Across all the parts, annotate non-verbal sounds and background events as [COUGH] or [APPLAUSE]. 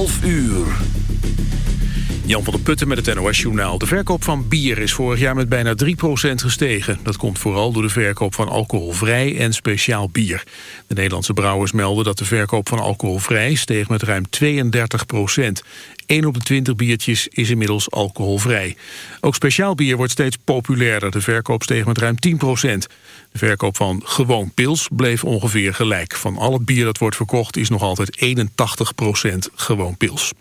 12 uur. Jan van der Putten met het NOS-journaal. De verkoop van bier is vorig jaar met bijna 3% gestegen. Dat komt vooral door de verkoop van alcoholvrij en speciaal bier. De Nederlandse brouwers melden dat de verkoop van alcoholvrij steeg met ruim 32 procent. 1 op de 20 biertjes is inmiddels alcoholvrij. Ook speciaal bier wordt steeds populairder. De verkoop steeg met ruim 10 procent. De verkoop van gewoon pils bleef ongeveer gelijk. Van al het bier dat wordt verkocht is nog altijd 81 procent gewoon pils.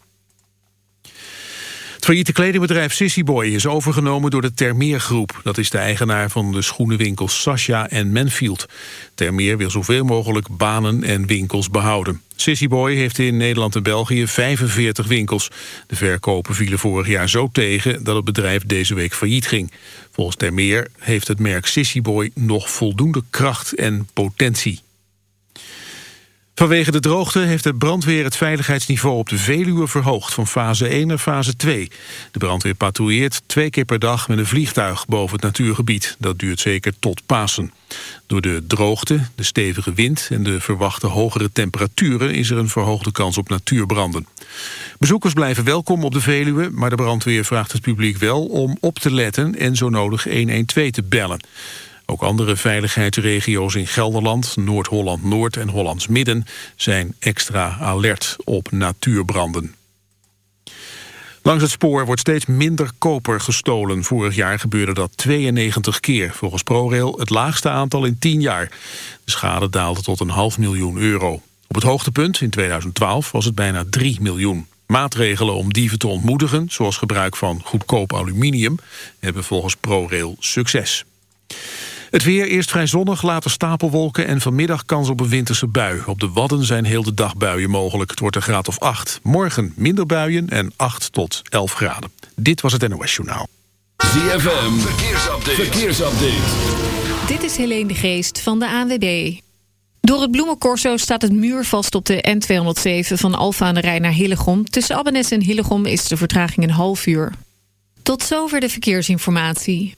Het failliete kledingbedrijf Sissyboy is overgenomen door de Termeer Groep. Dat is de eigenaar van de schoenenwinkels Sascha en Manfield. Termeer wil zoveel mogelijk banen en winkels behouden. Sissyboy heeft in Nederland en België 45 winkels. De verkopen vielen vorig jaar zo tegen dat het bedrijf deze week failliet ging. Volgens Termeer heeft het merk Sissyboy nog voldoende kracht en potentie. Vanwege de droogte heeft de brandweer het veiligheidsniveau op de Veluwe verhoogd van fase 1 naar fase 2. De brandweer patrouilleert twee keer per dag met een vliegtuig boven het natuurgebied. Dat duurt zeker tot Pasen. Door de droogte, de stevige wind en de verwachte hogere temperaturen is er een verhoogde kans op natuurbranden. Bezoekers blijven welkom op de Veluwe, maar de brandweer vraagt het publiek wel om op te letten en zo nodig 112 te bellen. Ook andere veiligheidsregio's in Gelderland, Noord-Holland-Noord en Hollands Midden zijn extra alert op natuurbranden. Langs het spoor wordt steeds minder koper gestolen. Vorig jaar gebeurde dat 92 keer. Volgens ProRail het laagste aantal in 10 jaar. De schade daalde tot een half miljoen euro. Op het hoogtepunt in 2012 was het bijna 3 miljoen. Maatregelen om dieven te ontmoedigen, zoals gebruik van goedkoop aluminium... hebben volgens ProRail succes. Het weer eerst vrij zonnig, later stapelwolken en vanmiddag kans op een winterse bui. Op de Wadden zijn heel de dag buien mogelijk. Het wordt een graad of 8. Morgen minder buien en 8 tot 11 graden. Dit was het NOS Journaal. ZFM, verkeersupdate. verkeersupdate. Dit is Helene de Geest van de ANWB. Door het bloemencorso staat het muur vast op de N207 van Alfa aan de Rijn naar Hillegom. Tussen Abbenes en Hillegom is de vertraging een half uur. Tot zover de verkeersinformatie.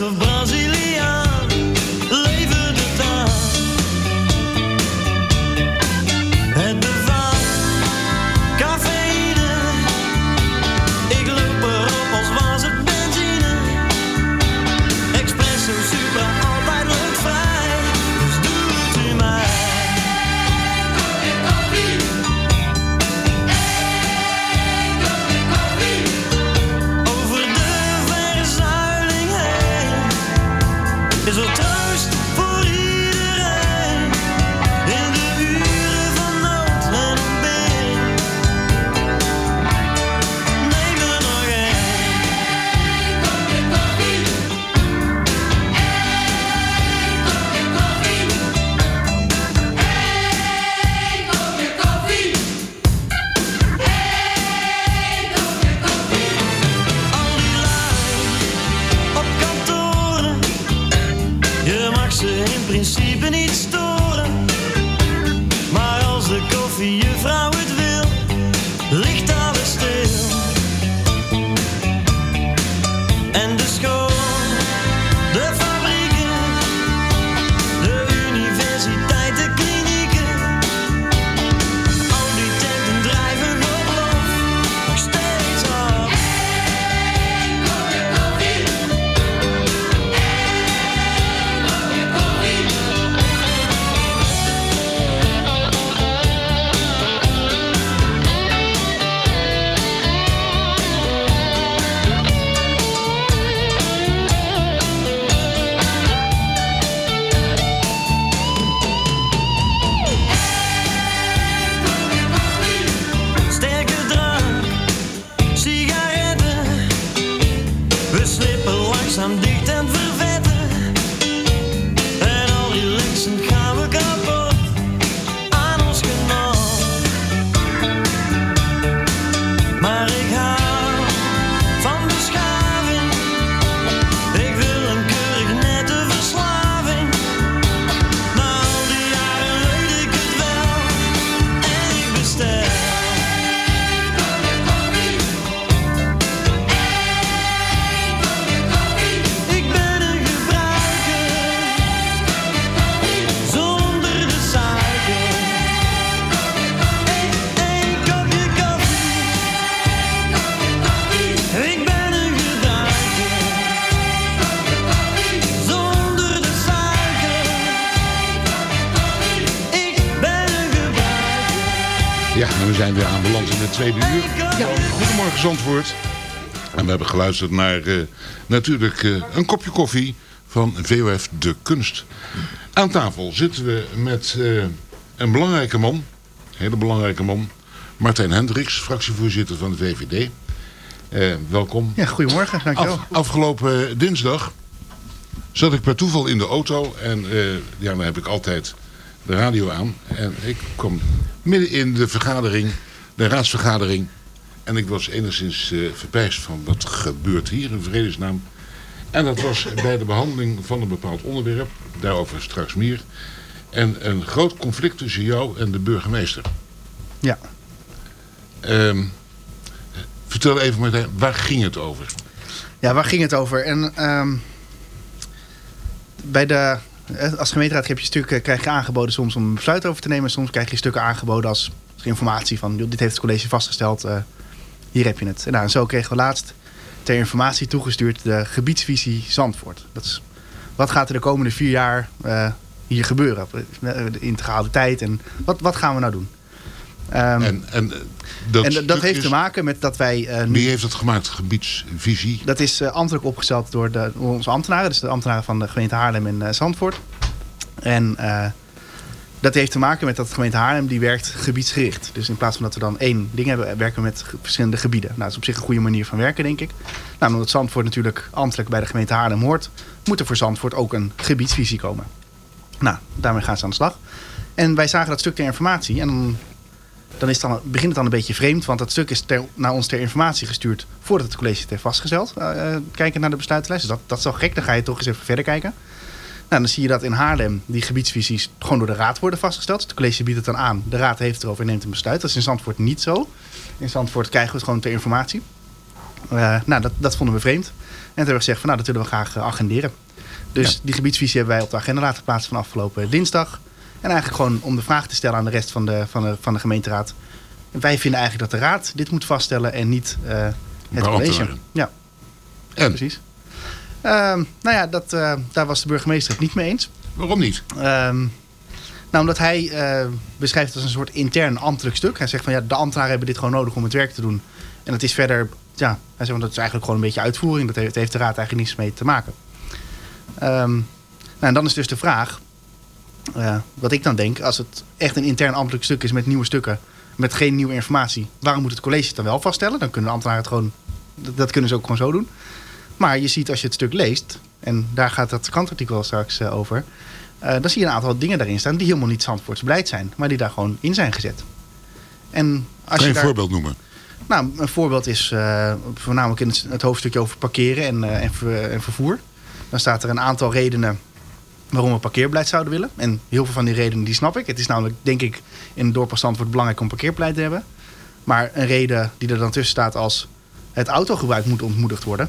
of blood. Zandvoort. En we hebben geluisterd naar eh, natuurlijk eh, een kopje koffie van VOF De Kunst. Aan tafel zitten we met eh, een belangrijke man, een hele belangrijke man. Martijn Hendricks, fractievoorzitter van de VVD. Welkom. Ja, goedemorgen, dankjewel. Af- afgelopen dinsdag zat ik per toeval in de auto en ja, dan heb ik altijd de radio aan. En ik kwam midden in de vergadering, de raadsvergadering. En ik was enigszins eh verpijst van wat gebeurt hier in vredesnaam. En dat was bij de behandeling van een bepaald onderwerp, daarover straks meer. En een groot conflict tussen jou en de burgemeester. Ja. Ehm, vertel even meteen, waar ging het over? Ja, waar ging het over? En ehm, bij de, eh, als gemeenteraad heb je stukken, krijg je aangeboden soms om een besluit over te nemen. Soms krijg je stukken aangeboden als, informatie van, dit heeft het college vastgesteld, eh, hier heb je het. En, nou, en zo kregen we laatst ter informatie toegestuurd de gebiedsvisie Zandvoort. Dat is, wat gaat er de komende vier jaar eh, hier gebeuren? De integraliteit en wat, wat gaan we nou doen? Ehm, En, en, eh, dat en dat, heeft is- te maken met dat wij eh, nu Wie heeft dat gemaakt, gebiedsvisie? dat is eh, ambtelijk opgesteld door, de, onze ambtenaren. Dus de ambtenaren van de gemeente Haarlem en eh, Zandvoort. En eh, dat heeft te maken met dat de gemeente Haarlem die werkt gebiedsgericht. Dus in plaats van dat we dan één ding hebben, werken we met verschillende gebieden. Nou, dat is op zich een goede manier van werken, denk ik. Nou, omdat Zandvoort natuurlijk ambtelijk bij de gemeente Haarlem hoort... moet er voor Zandvoort ook een gebiedsvisie komen. Nou, daarmee gaan ze aan de slag. En wij zagen dat stuk ter informatie. En dan, is het dan begint het dan een beetje vreemd. Want dat stuk is naar ons ter informatie gestuurd voordat het college het heeft vastgesteld. eh, eh, kijkend naar de besluitenlijst. Dus dat, dat is wel gek. Dan ga je toch eens even verder kijken. Nou, dan zie je dat in Haarlem die gebiedsvisies gewoon door de raad worden vastgesteld. Dus het college biedt het dan aan. De raad heeft erover en neemt een besluit. Dat is in Zandvoort niet zo. In Zandvoort krijgen we het gewoon ter informatie. Eh, nou, dat, dat vonden we vreemd. En toen hebben we gezegd van nou, dat willen we graag eh, agenderen. Dus die gebiedsvisie hebben wij op de agenda laten plaatsen van afgelopen dinsdag. En eigenlijk gewoon om de vraag te stellen aan de rest van de, van de, van de gemeenteraad. Wij vinden eigenlijk dat de raad dit moet vaststellen en niet eh, het college. Ja, En? precies. Ehm, nou ja, dat, eh, daar was de burgemeester het niet mee eens. Waarom niet? Ehm, nou, omdat hij eh, beschrijft het als een soort intern ambtelijk stuk. Hij zegt van ja, de ambtenaren hebben dit gewoon nodig om het werk te doen. En het is verder, ja, hij zegt van dat is eigenlijk gewoon een beetje uitvoering. Dat heeft, heeft de raad eigenlijk niets mee te maken. Ehm, nou, en dan is dus de vraag, eh, wat ik dan denk, als het echt een intern ambtelijk stuk is met nieuwe stukken, met geen nieuwe informatie, waarom moet het college het dan wel vaststellen? Dan kunnen de ambtenaren het gewoon, dat, dat kunnen ze ook gewoon zo doen. Maar je ziet als je het stuk leest, en daar gaat dat krantartikel straks eh, over, eh, dan zie je een aantal dingen daarin staan die helemaal niet Zandvoorts beleid zijn, maar die daar gewoon in zijn gezet. En als Kan je je een daar- voorbeeld noemen? nou, een voorbeeld is eh, voornamelijk in het, het hoofdstukje over parkeren en, en, ver- en vervoer. Dan staat er een aantal redenen waarom we parkeerbeleid zouden willen. En heel veel van die redenen die snap ik. Het is namelijk, denk ik, in het dorp als belangrijk om parkeerbeleid te hebben. Maar een reden die er dan tussen staat als het autogebruik moet ontmoedigd worden.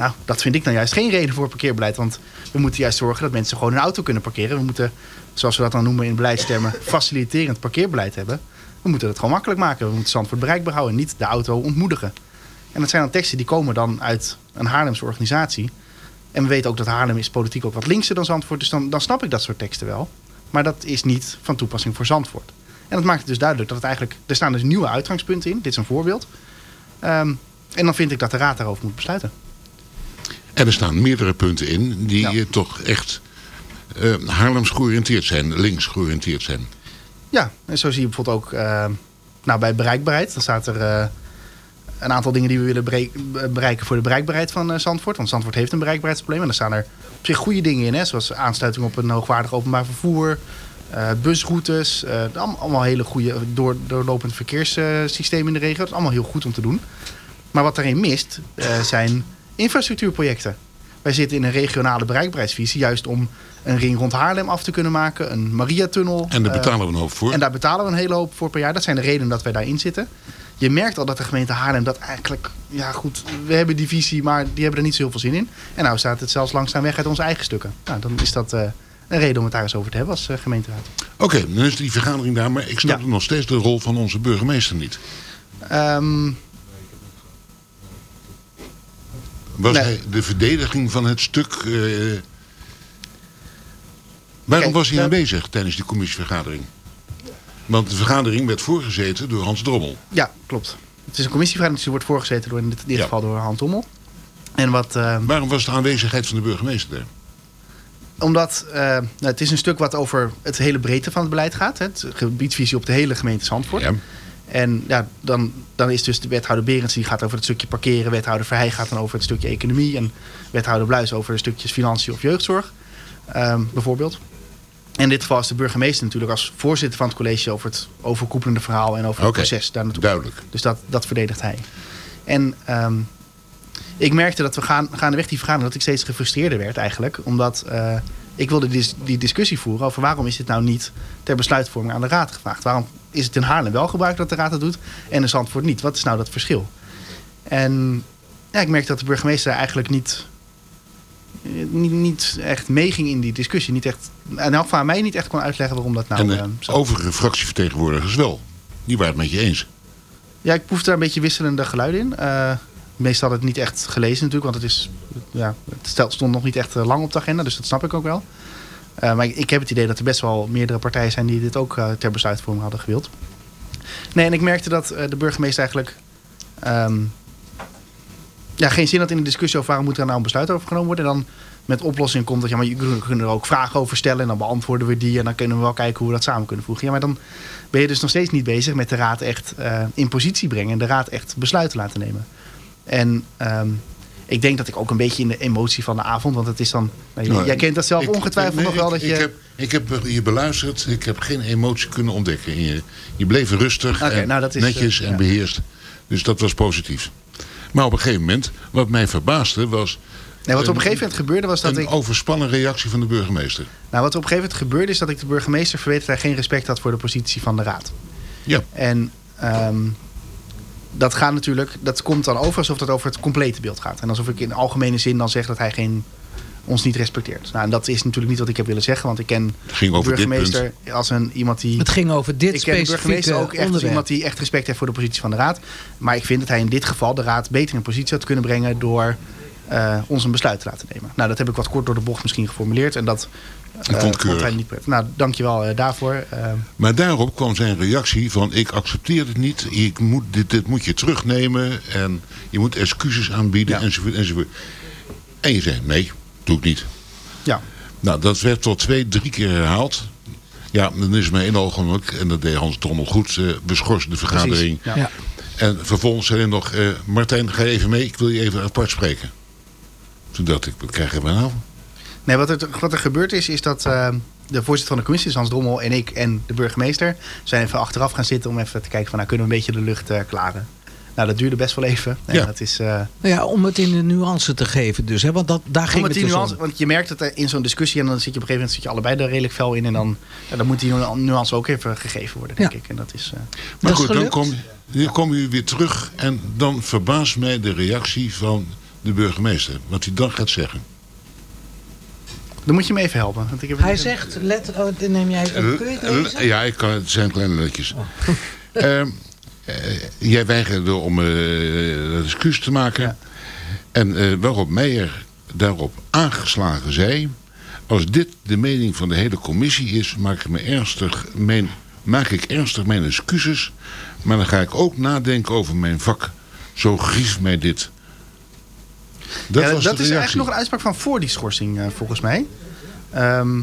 Nou, dat vind ik dan juist geen reden voor parkeerbeleid. Want we moeten juist zorgen dat mensen gewoon hun auto kunnen parkeren. We moeten, zoals we dat dan noemen in beleidstermen, [LAUGHS] faciliterend parkeerbeleid hebben. We moeten het gewoon makkelijk maken. We moeten Zandvoort bereikbaar houden en niet de auto ontmoedigen. En dat zijn dan teksten die komen dan uit een Haarlemse organisatie. En we weten ook dat Haarlem is politiek ook wat linkser dan Zandvoort. Dus dan, dan snap ik dat soort teksten wel. Maar dat is niet van toepassing voor Zandvoort. En dat maakt het dus duidelijk dat het eigenlijk... Er staan dus nieuwe uitgangspunten in. Dit is een voorbeeld. Ehm, en dan vind ik dat de raad daarover moet besluiten. En er staan meerdere punten in die eh, toch echt eh Haarlems georiënteerd zijn, links georiënteerd zijn. Ja, en zo zie je bijvoorbeeld ook eh, nou, bij bereikbaarheid. Dan staat er een aantal dingen die we willen bere- bereiken voor de bereikbaarheid van Zandvoort. Want Zandvoort heeft een bereikbaarheidsprobleem. En daar staan er op zich goede dingen in. Hè? Zoals aansluiting op een hoogwaardig openbaar vervoer. busroutes. allemaal, hele goede door, doorlopend verkeerssysteem in de regio. Dat is allemaal heel goed om te doen. Maar wat daarin mist zijn infrastructuurprojecten. Wij zitten in een regionale bereikbaarheidsvisie. Juist om een ring rond Haarlem af te kunnen maken. Een Mariatunnel. En daar eh, betalen we een hoop voor. en daar betalen we een hele hoop voor per jaar. Dat zijn de redenen dat wij daarin zitten. Je merkt al dat de gemeente Haarlem dat eigenlijk... Ja goed, we hebben die visie, maar die hebben er niet zo heel veel zin in. En nou staat het zelfs langzaam weg uit onze eigen stukken. Nou, dan is dat eh, een reden om het daar eens over te hebben als eh, gemeenteraad. Oké, dan is die vergadering daar, maar ik snap nog steeds de rol van onze burgemeester niet. Ehm, Was Nee. hij de verdediging van het stuk... eh, waarom Kijk, was hij eh, aanwezig tijdens die commissievergadering? Want de vergadering werd voorgezeten door Hans Drommel. ja, klopt. Het is een commissievergadering, dus die wordt voorgezeten door in dit, in dit Ja. geval door Han Tommel. En wat... ehm, Waarom was de aanwezigheid van de burgemeester daar? Omdat eh, nou, het is een stuk wat over het hele breedte van het beleid gaat. Hè? Het gebiedsvisie op de hele gemeente Zandvoort. Ja. En ja, dan, dan is dus de wethouder Berends die gaat over het stukje parkeren. Wethouder Verheij gaat dan over het stukje economie. En wethouder Bluis over de stukjes financiën of jeugdzorg. ehm, bijvoorbeeld. En in dit geval is de burgemeester natuurlijk als voorzitter van het college... over het overkoepelende verhaal en over het proces daar naartoe. duidelijk. Dus dat, dat verdedigt hij. En ehm, ik merkte dat we gaan, gaandeweg die vergadering... dat ik steeds gefrustreerder werd eigenlijk. Omdat eh, ik wilde dis- die discussie voeren over... waarom is dit nou niet ter besluitvorming aan de raad gevraagd? Waarom is het in Haarlem wel gebruikt dat de raad dat doet... en in Zandvoort niet? Wat is nou dat verschil? En ja, ik merkte dat de burgemeester eigenlijk niet, eh, niet, niet echt meeging in die discussie. Niet echt, elk geval aan mij niet echt kon uitleggen waarom dat nou... en de zo- overige fractievertegenwoordigers wel. Die waren het met je eens. Ja, ik proefde daar een beetje wisselende geluiden in. Eh meestal had het niet echt gelezen natuurlijk, want het, is, ja, het stond nog niet echt eh, lang op de agenda, dus dat snap ik ook wel. Eh, maar ik, heb het idee dat er best wel meerdere partijen zijn die dit ook eh, ter besluitvorming hadden gewild. Nee, en ik merkte dat eh, de burgemeester eigenlijk ehm, ja, geen zin had in de discussie over waarom moet er nou een besluit over genomen worden. En dan met oplossing komt dat ja, maar je kunt er ook vragen over stellen en dan beantwoorden we die en dan kunnen we wel kijken hoe we dat samen kunnen voegen. Ja, maar dan ben je dus nog steeds niet bezig met de raad echt in positie brengen en de raad echt besluiten laten nemen. En ehm, ik denk dat ik ook een beetje in de emotie van de avond, want het is dan. nou, Nou, jij kent dat zelf ik- ongetwijfeld nee, nog wel. ik, dat je, Ik heb, ik heb je beluisterd. Ik heb geen emotie kunnen ontdekken. in Je, je bleef rustig en nou, is, netjes eh, en ja. beheerst. Dus dat was positief. Maar op een gegeven moment, wat mij verbaasde, was... nee, wat op een een- gegeven moment gebeurde was dat een ik. overspannen reactie van de burgemeester. Nou, wat op een gegeven moment gebeurde is dat ik de burgemeester verweet dat hij geen respect had voor de positie van de raad. Ja. En ehm, dat gaat natuurlijk, dat komt dan over alsof het over het complete beeld gaat. En alsof ik in algemene zin dan zeg dat hij geen, ons niet respecteert. Nou, en dat is natuurlijk niet wat ik heb willen zeggen, want ik ken ging de over dit burgemeester als een iemand die. Het ging over dit ik ken de burgemeester specifieke ook echt als iemand die echt respect heeft voor de positie van de raad. Maar ik vind dat hij in dit geval de raad beter in positie had kunnen brengen door eh, ons een besluit te laten nemen. Nou, dat heb ik wat kort door de bocht misschien geformuleerd en dat. Het keurig. hij niet prettig. Nou, dankjewel eh, daarvoor. Eh, Maar daarop kwam zijn reactie van... ik accepteer het niet, ik moet, dit, dit moet je terugnemen... en je moet excuses aanbieden, enzovoort, enzovoort. En je zei, nee, doe ik niet. Ja. Nou, dat werd tot twee, drie keer herhaald. Ja, dan is maar één ogenblik, en dat deed Hans Trommel goed... eh, we schorsen de vergadering. Precies, ja. Ja. En vervolgens zei hij nog... eh, Martijn, ga even mee, ik wil je even apart spreken. Toen dacht ik, wat krijgen we nou? Nee, wat er, wat er gebeurd is, is dat eh, de voorzitter van de commissie, Hans Drommel en ik en de burgemeester, zijn even achteraf gaan zitten om even te kijken van, nou kunnen we een beetje de lucht eh, klaren. Nou, dat duurde best wel even. En Ja. dat is, eh, Nou ja, om het in de nuance te geven dus. Hè? Want dat, daar ging Om het het die dus nuance, om. want je merkt het er in zo'n discussie en dan zit je op een gegeven moment zit je allebei er redelijk fel in en dan, ja, dan moet die nu- nuance ook even gegeven worden, denk ik. En dat is, eh, Maar goed, dan kom, dan kom u weer terug en dan verbaast mij de reactie van de burgemeester. Wat hij dan gaat zeggen. Dan moet je me even helpen. Want ik heb Hij zegt, let, oh, neem jij, kun je het lezen? Eh, Ja, ik kan, het zijn kleine letjes. [LAUGHS] Ehm, eh, jij weigerde om eh dat excuus te maken. En eh, waarop Meijer daarop aangeslagen zei... als dit de mening van de hele commissie is... maak ik, me ernstig mijn, maak ik ernstig mijn excuses... maar dan ga ik ook nadenken over mijn vak. Zo grieft mij dit. Dat ja, was dat de is reactie. eigenlijk nog een uitspraak van voor die schorsing, eh, volgens mij. Ehm,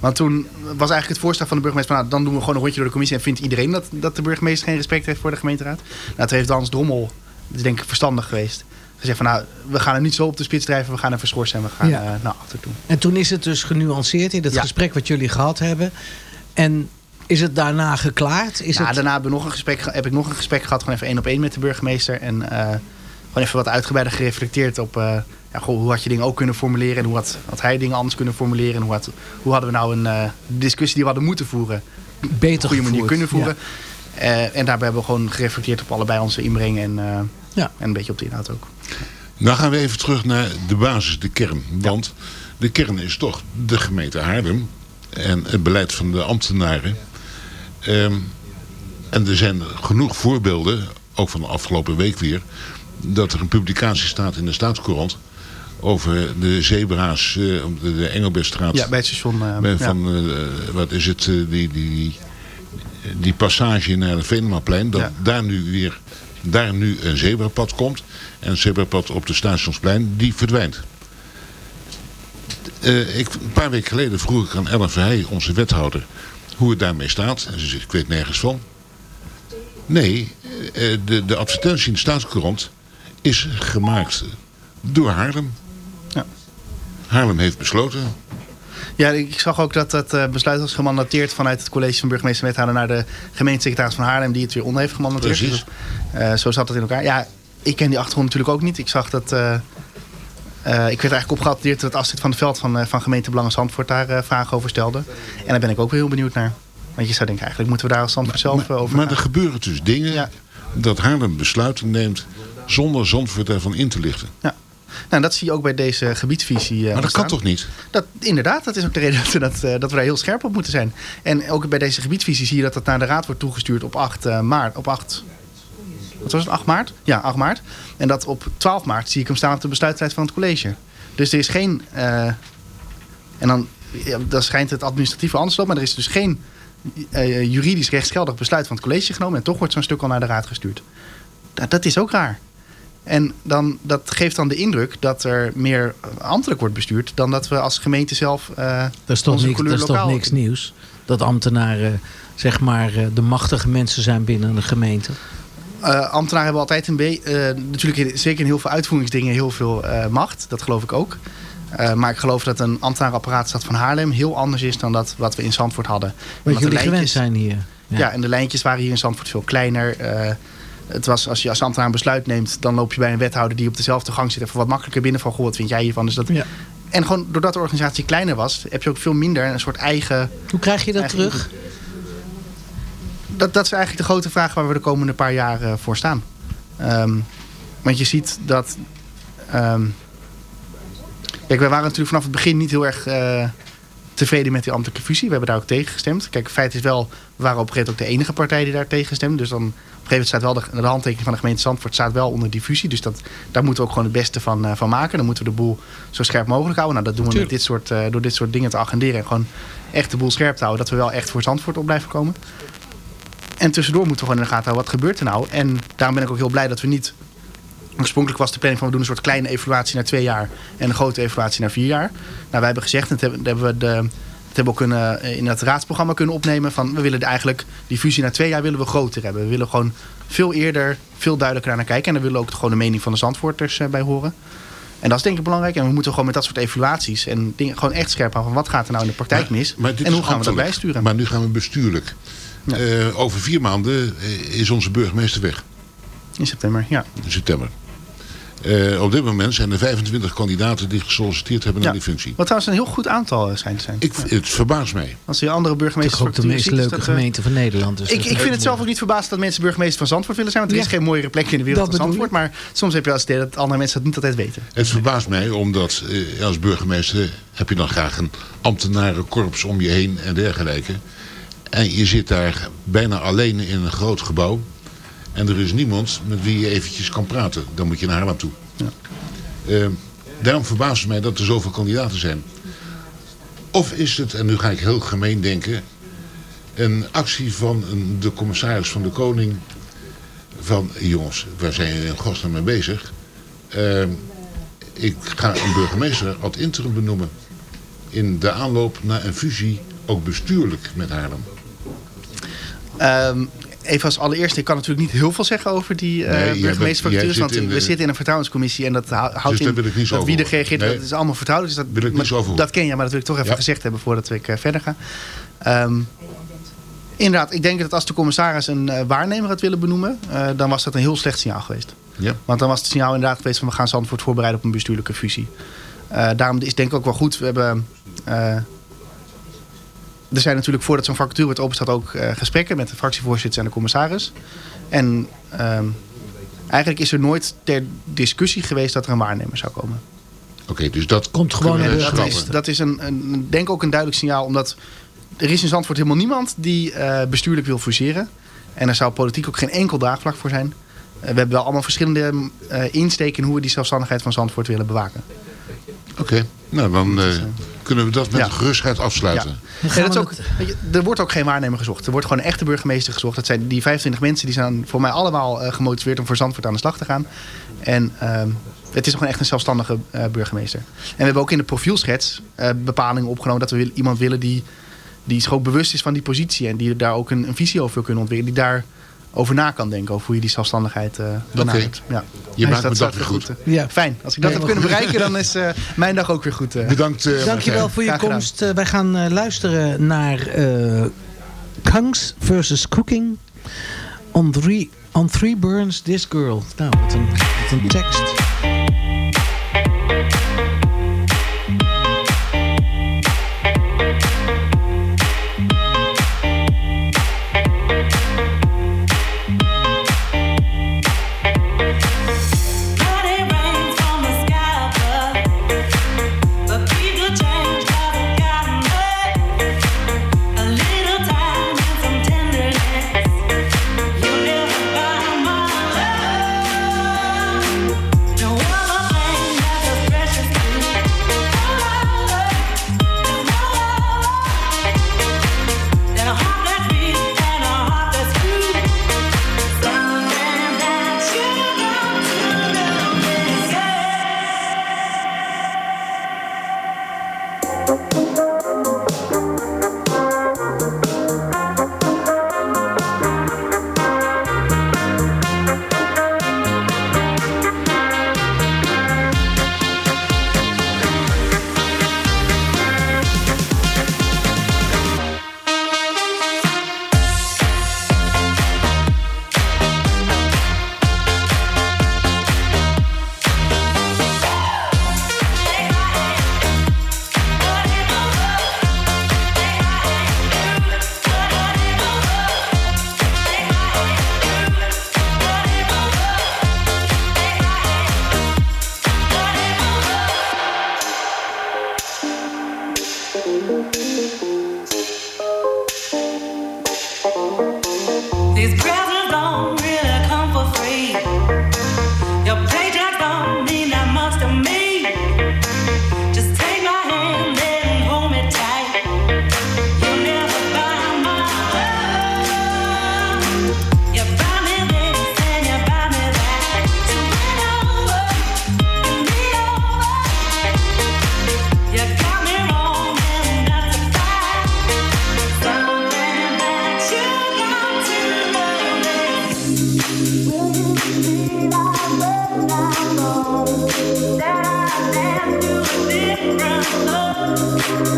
want toen was eigenlijk het voorstel van de burgemeester... Van, nou, dan doen we gewoon een rondje door de commissie... en vindt iedereen dat, dat de burgemeester geen respect heeft voor de gemeenteraad. Nou, toen heeft Hans Drommel, dat is denk ik verstandig geweest... gezegd van nou, we gaan hem niet zo op de spits drijven... we gaan hem verschorsen en we gaan Ja. eh, naar achter toe. En toen is het dus genuanceerd in het Ja. gesprek wat jullie gehad hebben. En is het daarna geklaard? Is nou, het... Daarna heb ik, nog een gesprek, ge- heb ik nog een gesprek gehad, gewoon even één op één met de burgemeester. En eh, gewoon even wat uitgebreider gereflecteerd op eh, ja, goh, hoe had je dingen ook kunnen formuleren. En hoe had, had hij dingen anders kunnen formuleren. En hoe, had, hoe hadden we nou een eh, discussie die we hadden moeten voeren. Beter op een goede manier gevoerd, kunnen voeren. Eh, en daarbij hebben we gewoon gereflecteerd op allebei onze inbreng. En, eh, Ja. en een beetje op de inhoud ook. Dan gaan we even terug naar de basis, de kern. Want de kern is toch de gemeente Haarlem en het beleid van de ambtenaren. Ehm, en er zijn genoeg voorbeelden, ook van de afgelopen week weer, dat er een publicatie staat in de Staatscourant over de zebra's eh, op de, de Engelbertstraat. Ja, bij het station. eh, Bij van, eh, wat is het, die, die, die passage naar het Venemaplein, dat Ja. daar nu weer daar nu een zebrapad komt. En het zebrapad op de Stationsplein, die verdwijnt. Ik, een paar weken geleden vroeg ik aan Ellen Verheij, onze wethouder, hoe het daarmee staat. En ze zegt, ik weet nergens van. Nee, de, de advertentie in de Staatscourant is gemaakt door Haarlem. Ja. Haarlem heeft besloten, Ja, ik zag ook dat het eh, besluit was gemandateerd vanuit het college van burgemeester wethouder naar de gemeentesecretaris van Haarlem, die het weer onder heeft gemandateerd. Precies. Dus, zo zat het in elkaar. Ja, ik ken die achtergrond natuurlijk ook niet. Ik zag dat. eh, ik werd eigenlijk opgeattendeerd dat Astrid van het Veld van, van gemeente Belangen Zandvoort daar vragen over stelde. En daar ben ik ook weer heel benieuwd naar. Want je zou denken, eigenlijk moeten we daar als Zandvoort zelf over Maar er gaan. gebeuren dus dingen dat Haarlem besluiten neemt zonder Zandvoort daarvan in te lichten. Ja. Nou, dat zie je ook bij deze gebiedsvisie. eh, Maar dat kan toch niet? Dat, inderdaad, dat is ook de reden dat we, dat, eh, dat we daar heel scherp op moeten zijn. En ook bij deze gebiedsvisie zie je dat het naar de raad wordt toegestuurd op 8 eh, maart. Op 8, wat was het, 8 maart? Ja, 8 maart. En dat op 12 maart zie ik hem staan op de besluitlijst van het college. Dus er is geen... en dan, ja, dan schijnt het administratieve anders lopen, maar er is dus geen juridisch rechtsgeldig besluit van het college genomen. En toch wordt zo'n stuk al naar de raad gestuurd. Dat, dat is ook raar. En dan, dat geeft dan de indruk dat er meer ambtelijk wordt bestuurd... dan dat we als gemeente zelf eh Dat is toch, niks, dat is toch niks nieuws? Dat ambtenaren zeg maar eh, de machtige mensen zijn binnen de gemeente. Eh, ambtenaren hebben altijd een beetje... natuurlijk zeker in heel veel uitvoeringsdingen heel veel macht. Dat geloof ik ook. Maar ik geloof dat een ambtenarenapparaat stad van Haarlem... heel anders is dan dat wat we in Zandvoort hadden. Wat jullie gewend zijn hier. Ja. en de lijntjes waren hier in Zandvoort veel kleiner. Het was, als je als ambtenaar een besluit neemt... dan loop je bij een wethouder die op dezelfde gang zit... even wat makkelijker binnen van... goh, wat vind jij hiervan? Dus dat, En gewoon doordat de organisatie kleiner was... heb je ook veel minder een soort eigen... Hoe krijg je dat terug? dat, dat is eigenlijk de grote vraag waar we de komende paar jaar eh, voor staan. Ehm, want je ziet dat. ehm, kijk, wij waren natuurlijk vanaf het begin niet heel erg eh, tevreden met die ambtelijke fusie. We hebben daar ook tegen gestemd. Kijk, het feit is wel, we waren op een gegeven moment ook de enige partij die daar tegen stemde. Dus dan op een gegeven moment staat wel de, de handtekening van de gemeente Zandvoort staat wel onder die fusie. Dus dat, daar moeten we ook gewoon het beste van, eh, van maken. Dan moeten we de boel zo scherp mogelijk houden. Nou, dat doen we met dit soort, eh, door dit soort dingen te agenderen. En gewoon echt de boel scherp te houden. Dat we wel echt voor Zandvoort op blijven komen. En tussendoor moeten we gewoon in de gaten houden, wat gebeurt er nou? En daarom ben ik ook heel blij dat we niet... Oorspronkelijk was de planning van we doen een soort kleine evaluatie naar twee jaar... en een grote evaluatie naar vier jaar. Nou, wij hebben gezegd, en dat hebben, we de, dat hebben we ook kunnen, eh, in het raadsprogramma kunnen opnemen... van we willen eigenlijk die fusie na twee jaar willen we groter hebben. We willen gewoon veel eerder, veel duidelijker naar kijken. En daar willen we ook gewoon de mening van de Zandvoorters eh, bij horen. En dat is denk ik belangrijk. En we moeten gewoon met dat soort evaluaties... en dingen gewoon echt scherp houden van wat gaat er nou in de praktijk mis... Maar en hoe gaan we dat bijsturen. Maar nu gaan we bestuurlijk. Eh, over vier maanden is onze burgemeester weg. In september, ja. In september. Eh, op dit moment zijn er 25 kandidaten die gesolliciteerd hebben naar die functie. Wat trouwens een heel goed aantal eh, schijnt te zijn. Ik, Het verbaast mij. Als je andere burgemeesters Toch ook de meest ziet, leuke dat, eh, gemeente van Nederland. Dus ik, ik vind het zelf ook niet verbaasd dat mensen burgemeester van Zandvoort willen zijn. Want er is geen mooiere plek in de wereld Dat dan Zandvoort. Maar soms heb je als idee dat andere mensen dat niet altijd weten. Het verbaast mij omdat eh, als burgemeester heb je dan graag een ambtenarenkorps om je heen en dergelijke. En je zit daar bijna alleen in een groot gebouw. En er is niemand met wie je eventjes kan praten. Dan moet je naar Haarlem toe. Eh, daarom verbaast het mij dat er zoveel kandidaten zijn. Of is het, en nu ga ik heel gemeen denken... een actie van een, de commissaris van de Koning... van jongens, waar zijn jullie in godsnaam mee bezig... Eh, ik ga een burgemeester ad interim benoemen. In de aanloop naar een fusie, ook bestuurlijk met Haarlem. Ehm, even als allereerste, ik kan natuurlijk niet heel veel zeggen over die eh Nee, jij Want zit we zitten in een vertrouwenscommissie en dat hou- houdt Dus in wil ik niets dat over wie er reageert, Nee. dat is allemaal vertrouwelijk. Dus dat, Wil ik maar horen. dat ken je, maar dat wil ik toch even Ja. gezegd hebben voordat ik eh, verder ga. Ehm, inderdaad, ik denk dat als de commissaris een eh, waarnemer had willen benoemen, dan was dat een heel slecht signaal geweest. Ja. Want dan was het signaal inderdaad geweest van we gaan Zandvoort voorbereiden op een bestuurlijke fusie. Daarom is het denk ik ook wel goed. We hebben. Er zijn natuurlijk voordat zo'n vacature wordt opgesteld ook eh, gesprekken met de fractievoorzitters en de commissaris. En ehm, eigenlijk is er nooit ter discussie geweest dat er een waarnemer zou komen. Oké, dus dat Komt gewoon een En dat is, dat is een, een, denk ook een duidelijk signaal, omdat er is in Zandvoort helemaal niemand die eh, bestuurlijk wil fuseren. En er zou politiek ook geen enkel draagvlak voor zijn. Eh, we hebben wel allemaal verschillende insteken in hoe we die zelfstandigheid van Zandvoort willen bewaken. Oké, nou dan kunnen we dat met Ja. gerustheid afsluiten. Ja, dat is ook, er wordt ook geen waarnemer gezocht. Er wordt gewoon een echte burgemeester gezocht. Dat zijn die 25 mensen die zijn voor mij allemaal eh, gemotiveerd om voor Zandvoort aan de slag te gaan. En ehm, het is gewoon echt een zelfstandige eh, burgemeester. En we hebben ook in de profielschets eh, bepalingen opgenomen dat we wil- iemand willen die, die zich ook bewust is van die positie. En die daar ook een, een visie over wil kunnen ontwikkelen. Die daar over na kan denken over hoe je die zelfstandigheid eh benadert. Ja. Je maakt mijn staat dag weer goed. eh, Ja. Fijn. Als ik dat Nee, heb kunnen goed. bereiken, dan is eh, mijn dag ook weer goed. eh. Bedankt. eh, Dankjewel voor je komst. Wij gaan eh, luisteren naar eh Kangs versus Cooking. On three, on three burns this girl. Nou, wat een, wat een tekst.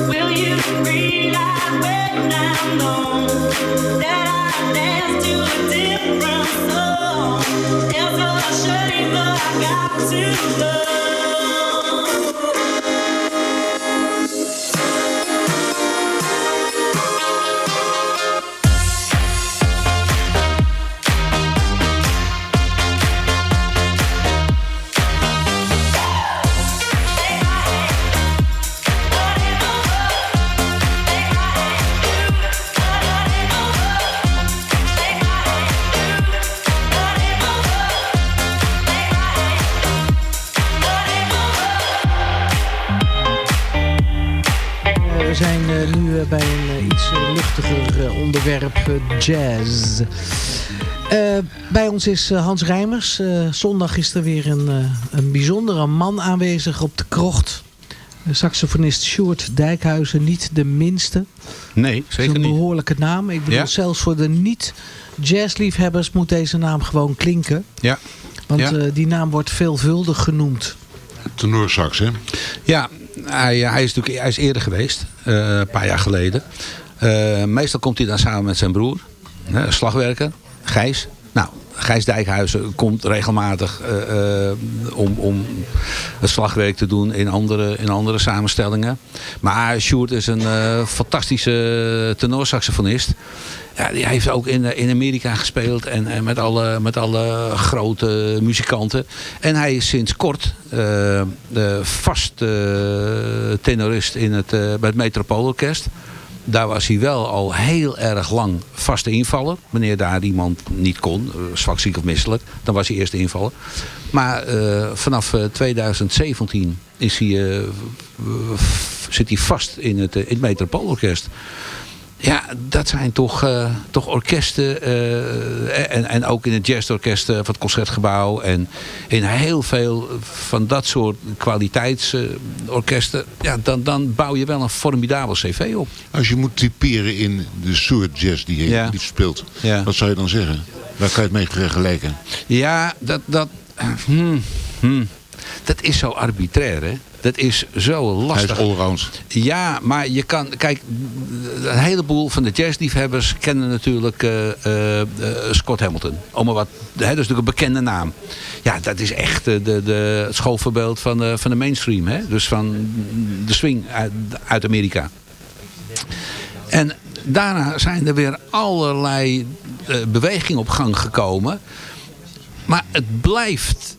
Will you realize when I'm gone jazz. Eh, bij ons is eh, Hans Rijmers. Eh, zondag is er weer een, eh, een bijzondere man aanwezig op de krocht. De saxofonist Sjoerd Dijkhuizen, niet de minste. Nee, Dat is zeker een niet. behoorlijke naam. Ik bedoel, Ja. zelfs voor de niet-jazzliefhebbers moet deze naam gewoon klinken. Ja. Want Ja. eh, die naam wordt veelvuldig genoemd. Tenorsax, hè? Ja, hij, hij, is natuurlijk hij is eerder geweest, eh, een paar jaar geleden. Eh, meestal komt hij dan samen met zijn broer, slagwerker, Gijs. Nou, Gijs Dijkhuizen komt regelmatig eh, eh, om, om het slagwerk te doen in andere, in andere samenstellingen. Maar Sjoerd is een eh, fantastische tenorsaxofonist. Ja, heeft ook in, in Amerika gespeeld en, en met, alle, met alle grote muzikanten. En hij is sinds kort de vast tenorist in het, bij het Metropoolorkest. Daar was hij wel al heel erg lang vaste invaller. Wanneer daar iemand niet kon, eh, zwak, ziek of misselijk, dan was hij eerste invaller. Maar eh, vanaf eh, 2017 is hij, eh, zit hij vast in het, eh, in het Metropoolorkest. Ja, dat zijn toch, eh, toch orkesten. eh, en, en ook in het jazzorkest eh, van het Concertgebouw. En in heel veel van dat soort kwaliteitsorkesten. ja, dan, dan bouw je wel een formidabel cv op. Als je moet typeren in de soort jazz die je Ja. speelt, Ja. wat zou je dan zeggen? Waar kan je het mee vergelijken? Ja, dat, dat, hmm, hmm. dat is zo arbitrair, hè. Dat is zo lastig. Hij is allround. Ja, maar je kan... Kijk, een heleboel van de jazzliefhebbers kennen natuurlijk eh, eh, eh, Scott Hamilton. Maar wat, hè, dat is natuurlijk een bekende naam. Ja, dat is echt de, de, het schoolvoorbeeld van de, van de mainstream. Hè? Dus van de swing uit, uit Amerika. En daarna zijn er weer allerlei bewegingen op gang gekomen. Maar het blijft,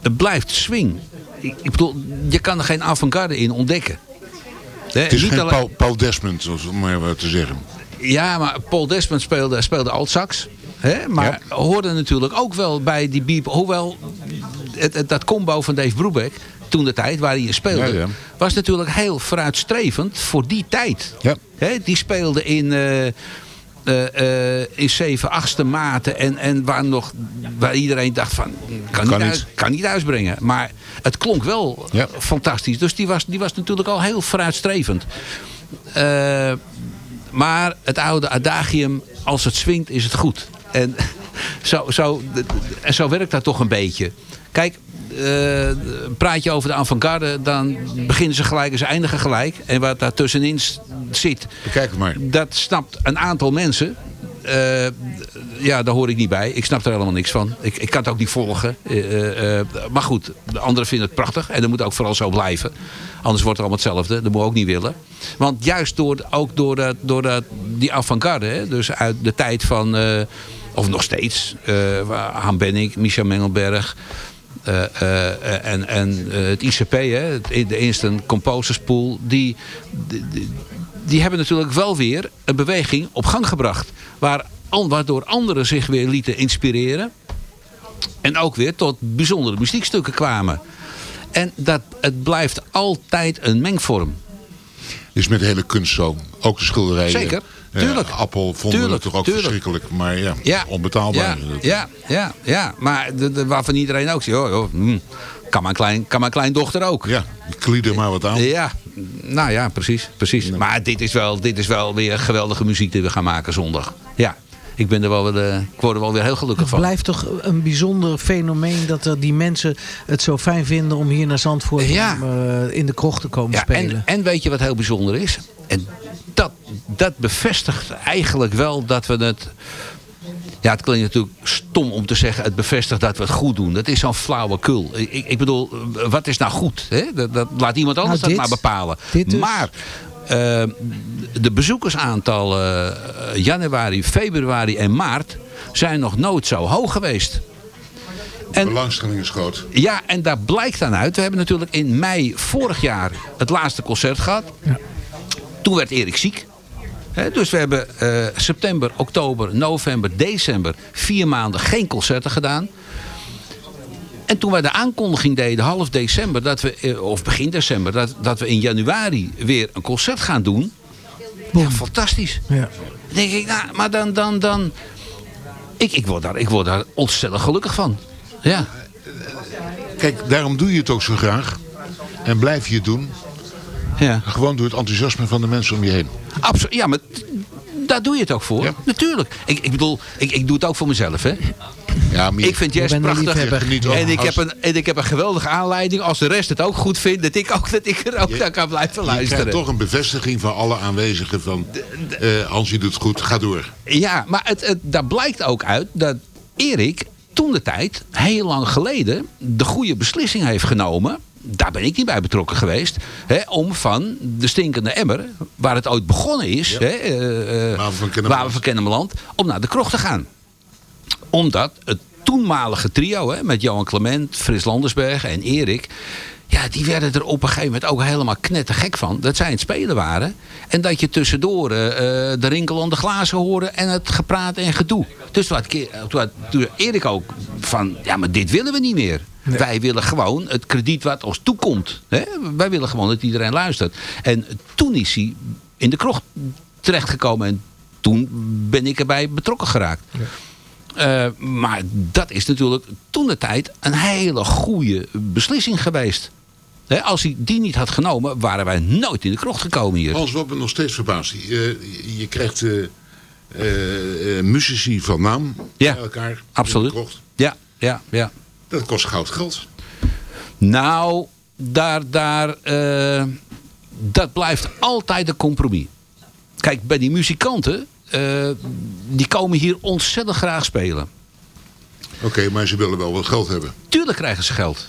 het blijft swing. Ik, ik bedoel, je kan er geen avant-garde in ontdekken. Het is niet geen alleen- Paul, Paul Desmond, om maar wat te zeggen. ja, maar Paul Desmond speelde, speelde altsax. Maar hoorde natuurlijk ook wel bij die beep. Hoewel het, het- dat combo van Dave Brubeck toen de tijd waar hij speelde. Ja, ja. Was natuurlijk heel vooruitstrevend voor die tijd. Hè? Die speelde in... eh, eh, in 7 achtste maten en, en waar, nog, waar iedereen dacht van kan, Kan niet. Uit, kan niet uitbrengen. Maar het klonk wel Ja. fantastisch. Dus die was, die was natuurlijk al heel vooruitstrevend. Eh, maar het oude adagium, als het swingt is het goed. En [LAUGHS] zo, zo, en zo werkt dat toch een beetje. Kijk, praat je over de avant-garde, dan beginnen ze gelijk en ze eindigen gelijk. En wat daar tussenin zit, Bekijk het maar. dat snapt een aantal mensen. Eh, ja, daar hoor ik niet bij. Ik snap er helemaal niks van. Ik, ik kan het ook niet volgen. Eh, eh, eh, maar goed, de anderen vinden het prachtig. En dat moet ook vooral zo blijven. Anders wordt het allemaal hetzelfde. Dat moeten we ook niet willen. Want juist door, ook door, dat, door dat, die avant-garde. Dus uit de tijd van... eh, of nog steeds. eh waar Han Benning, Michel Mengelberg... eh, eh, en en eh, het ICP, hè, de Instant Composers Pool... die, die, hebben natuurlijk wel weer een beweging op gang gebracht. Waar, waardoor anderen zich weer lieten inspireren. En ook weer tot bijzondere muziekstukken kwamen. En dat, het blijft altijd een mengvorm. Is met de hele kunst zo. Ook de schilderijen. Zeker, Tuurlijk. Appel vonden Tuurlijk, we toch ook tuurlijk. verschrikkelijk. Maar ja, Ja. onbetaalbaar. Ja, ja, ja, ja. maar de, de- waarvan iedereen ook zegt, joh, joh, hm, kan, mijn klein, kan mijn kleindochter ook. Ja, klied er maar wat aan. Ja, nou ja, precies. precies. Maar dit is, wel, dit is wel weer geweldige muziek die we gaan maken zondag. Ja, ik, ben er wel weer, eh, ik word er wel weer heel gelukkig Het van. blijft toch een bijzonder fenomeen dat er die mensen het zo fijn vinden om hier naar Zandvoort Ja. om, eh, in de krocht te komen Ja, spelen. en, en weet je wat heel bijzonder is? En dat, bevestigt eigenlijk wel dat we het... Ja, het klinkt natuurlijk stom om te zeggen... het bevestigt dat we het goed doen. Dat is zo'n flauwekul. Ik, ik, bedoel, wat is nou goed? Hè? Dat, dat laat iemand anders Nou, dat maar bepalen. Dit dus. Maar eh, de bezoekersaantallen eh, januari, februari en maart... zijn nog nooit zo hoog geweest. De belangstelling is groot. Ja, en daar blijkt dan uit. We hebben natuurlijk in mei vorig jaar het laatste concert gehad. Toen werd Erik ziek. Hè, dus we hebben eh, september, oktober, november, december... vier maanden geen concerten gedaan. En toen wij de aankondiging deden, half december, dat we, eh, of begin december, dat, dat we in januari weer een concert gaan doen. Ja, fantastisch. Ja. Dan denk ik, nou, maar dan, dan, dan. Ik, ik, word daar, ik word daar ontzettend gelukkig van. Ja. Kijk, daarom doe je het ook zo graag. En blijf je het doen. Ja. Gewoon door het enthousiasme van de mensen om je heen. Absoluut. Ja, maar daar doe je het ook voor. Natuurlijk. Ik, ik bedoel, ik, ik doe het ook voor mezelf, hè. Ja, maar je- Ik vind jazz Je prachtig. En ik, heb een, en ik heb een geweldige aanleiding. Als de rest het ook goed vindt, dat ik ook, dat ik er ook naar kan blijven Je luisteren. krijgt toch een bevestiging van alle aanwezigen van... eh Hans, je doet het goed, ga door. Ja, maar het, het, daar blijkt ook uit dat Erik toen de tijd, heel lang geleden, de goede beslissing heeft genomen. Daar ben ik niet bij betrokken geweest. Hè, om van de stinkende emmer, waar het ooit begonnen is, hè, eh, eh, Kennemerland. Waven van Kennemerland, om naar de krocht te gaan. Omdat het toenmalige trio, hè, met Johan Clement, Frits Landersberg en Erik. Ja, die werden er op een gegeven moment ook helemaal knettergek van. Dat zij aan het spelen waren. En dat je tussendoor eh, eh, de rinkelende glazen hoorde en het gepraat en gedoe. Dus toen had, toen had Erik ook van, ja maar dit willen we niet meer. Wij willen gewoon het krediet wat ons toekomt. Hè? Wij willen gewoon dat iedereen luistert. En toen is hij in de krocht terechtgekomen. En toen ben ik erbij betrokken geraakt. Eh, maar dat is natuurlijk toen de tijd een hele goede beslissing geweest. Als hij die niet had genomen, waren wij nooit in de krocht gekomen hier. Hans, wat me nog steeds verbaast. eh, je, je krijgt eh eh, muzici van naam Ja, bij elkaar. in de Absoluut. krocht. Ja, ja, ja. Dat kost goud geld. Nou, daar, daar, dat blijft altijd een compromis. Kijk, bij die muzikanten, die komen hier ontzettend graag spelen. Oké, maar ze willen wel wat geld hebben. Tuurlijk krijgen ze geld.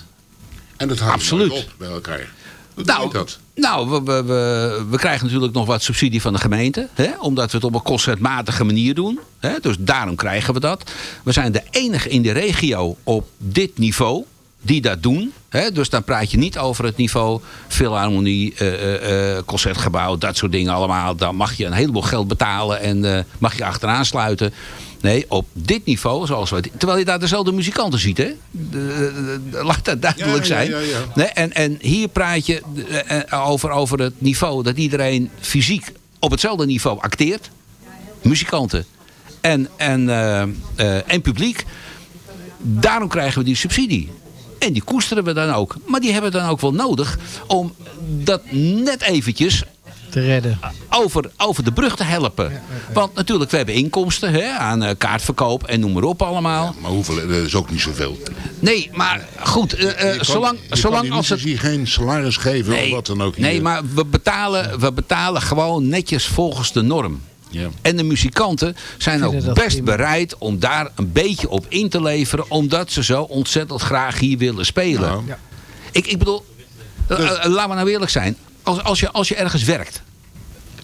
En dat houdt Absoluut. op bij elkaar. Hoe Nou, dat? Nou, we, we, we, we krijgen natuurlijk nog wat subsidie van de gemeente. Hè, omdat we het op een concertmatige manier doen. Hè, dus daarom krijgen we dat. We zijn de enige in de regio op dit niveau die dat doen. Hè, dus dan praat je niet over het niveau Philharmonie, eh, eh, eh, concertgebouw, dat soort dingen allemaal. Dan mag je een heleboel geld betalen en mag je achteraan sluiten. Nee, op dit niveau, zoals we terwijl je daar dezelfde muzikanten ziet, hè? Laat dat duidelijk ja, zijn. ja, ja. Nee, en, en hier praat je over, over het niveau dat iedereen fysiek op hetzelfde niveau acteert. Muzikanten en, en, en publiek. Daarom krijgen we die subsidie. En die koesteren we dan ook. Maar die hebben we dan ook wel nodig om dat net eventjes Te redden. over, over de brug te helpen. Want natuurlijk, we hebben inkomsten hè, aan eh, kaartverkoop en noem maar op allemaal. Maar hoeveel, dat is ook niet zoveel. Nee, maar goed, eh, eh, Je kan- zolang, zolang als het... muzici geen salaris geven Nee, of wat dan ook. Nee, hier. maar we betalen, we betalen gewoon netjes volgens de norm. Ja. En de muzikanten zijn ook best prima. bereid om daar een beetje op in te leveren. Omdat ze zo ontzettend graag hier willen spelen. Nou, Ik, ik bedoel, eh, Dus- eh, laten we nou eerlijk zijn. Als, als, je, als je ergens werkt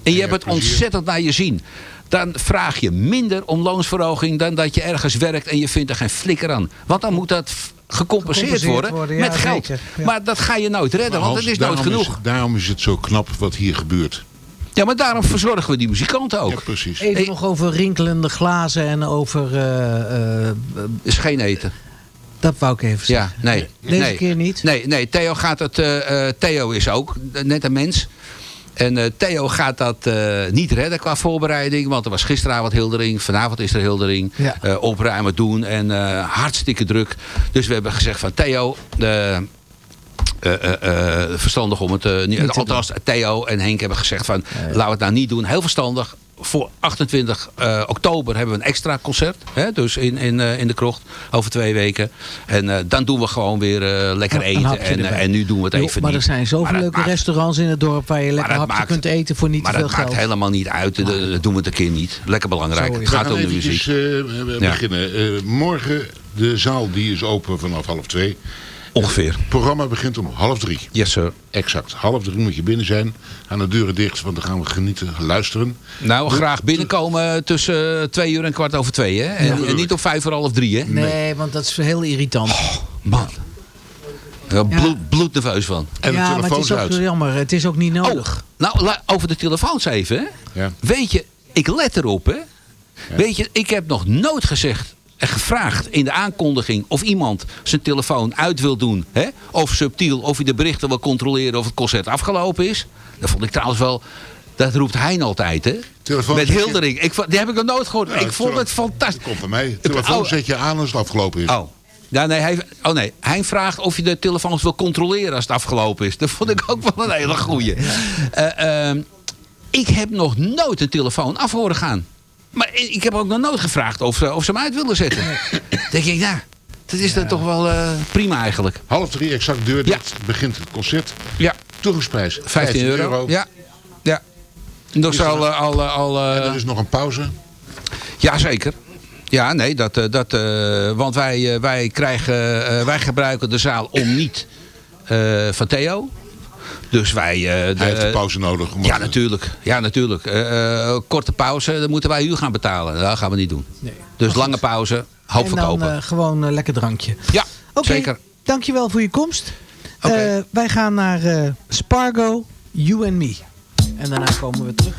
en je hebt het plezier. ontzettend naar je zien. Dan vraag je minder om loonsverhoging dan dat je ergens werkt en je vindt er geen flikker aan. Want dan moet dat gecompenseerd, Gecompenseerd worden, worden, ja, met geld. zeker, ja. Maar dat ga je nooit redden, want Hans, het is nooit genoeg. Is, daarom is het zo knap wat hier gebeurt. Ja, maar daarom verzorgen we die muzikanten ook. Ja, precies. Even nog over rinkelende glazen en over... eh, eh, is geen eten. dat wou ik even Ja, zeggen. nee. Deze nee. keer niet? Nee, nee, Theo gaat het. eh, eh, Theo is ook net een mens. En eh, Theo gaat dat eh, niet redden qua voorbereiding. Want er was gisteravond Hildering. Vanavond is er Hildering. Ja. Eh, opruimen doen. En eh, hartstikke druk. Dus we hebben gezegd van Theo... eh, eh, eh, verstandig om het... eh, niet, Niet althans, Theo en Henk hebben gezegd van... laten we het nou niet doen. Heel verstandig. Voor 28 eh, oktober hebben we een extra concert. Hè, dus in, in, eh, in de krocht. Over twee weken. En eh, dan doen we gewoon weer eh, lekker Een eten. En, en nu doen we het even maar niet. er zijn zoveel Maar leuke maakt- restaurants in het dorp waar je lekker hapje maakt- kunt eten voor niet Maar te veel dat maakt geld. helemaal niet uit. Dat, dat doen we het een keer niet. Lekker belangrijk. Het We gaat om de eventjes muziek. eh, Ja. beginnen. Eh, morgen, de zaal die is open vanaf half twee. Ongeveer. Het programma begint om half drie. Yes, sir. Exact. Half drie moet je binnen zijn. Gaan de deuren dicht, want dan gaan we genieten, luisteren. Nou, De- graag binnenkomen tussen twee uur en kwart over twee. Hè? En, niet om vijf voor half drie. Hè? Nee, want dat is heel irritant. Man. Ja, bloed, bloednerveus van. En ja, de maar het telefoons is ook uit. jammer. Het is ook niet Oh, nodig. nou, la- over de telefoons even. Hè? Ja. Weet je, ik let erop. Hè? Weet je, ik heb nog nooit gezegd gevraagd in de aankondiging of iemand zijn telefoon uit wil doen. Hè? Of subtiel, of hij de berichten wil controleren of het concert afgelopen is. Dat vond ik trouwens wel... Dat roept Hein altijd, hè? Telefoon Met je- Hildering. Ik, die heb ik nog nooit gehoord. Ja, ik vond het fantastisch. Komt bij mij. Telefoon Oh. zet je aan als het afgelopen is. Oh. Ja, nee, hij, oh nee, hij vraagt of je de telefoons wil controleren als het afgelopen is. Dat vond ik ook wel een hele goeie. Eh, ehm, ik heb nog nooit een telefoon af horen gaan. Maar ik heb ook nog nooit gevraagd of ze, of ze hem uit willen zetten. [LAUGHS] denk ik, ja, dat is dan toch wel eh, prima eigenlijk. Half drie, exact deur. Dit begint het concert. Ja. Toegangsprijs 15 euro. Ja, ja. Nog Is er al, nog- al, al, eh, En er is nog een pauze. Ja, zeker. Ja, nee, dat, eh, dat, eh, want wij, eh, wij, krijgen, eh, wij gebruiken de zaal om niet eh, van Theo. Dus wij... eh, Hij heeft een pauze nodig. Ja, natuurlijk. Ja, natuurlijk. Eh, eh, korte pauze, dan moeten wij huur gaan betalen. Dat gaan we niet doen. Dus lange pauze, hoop en dan verkopen. eh, gewoon een lekker drankje. ja, Oké, zeker. dankjewel voor je komst. Eh, wij gaan naar eh, Spargo, You and Me. En daarna komen we terug.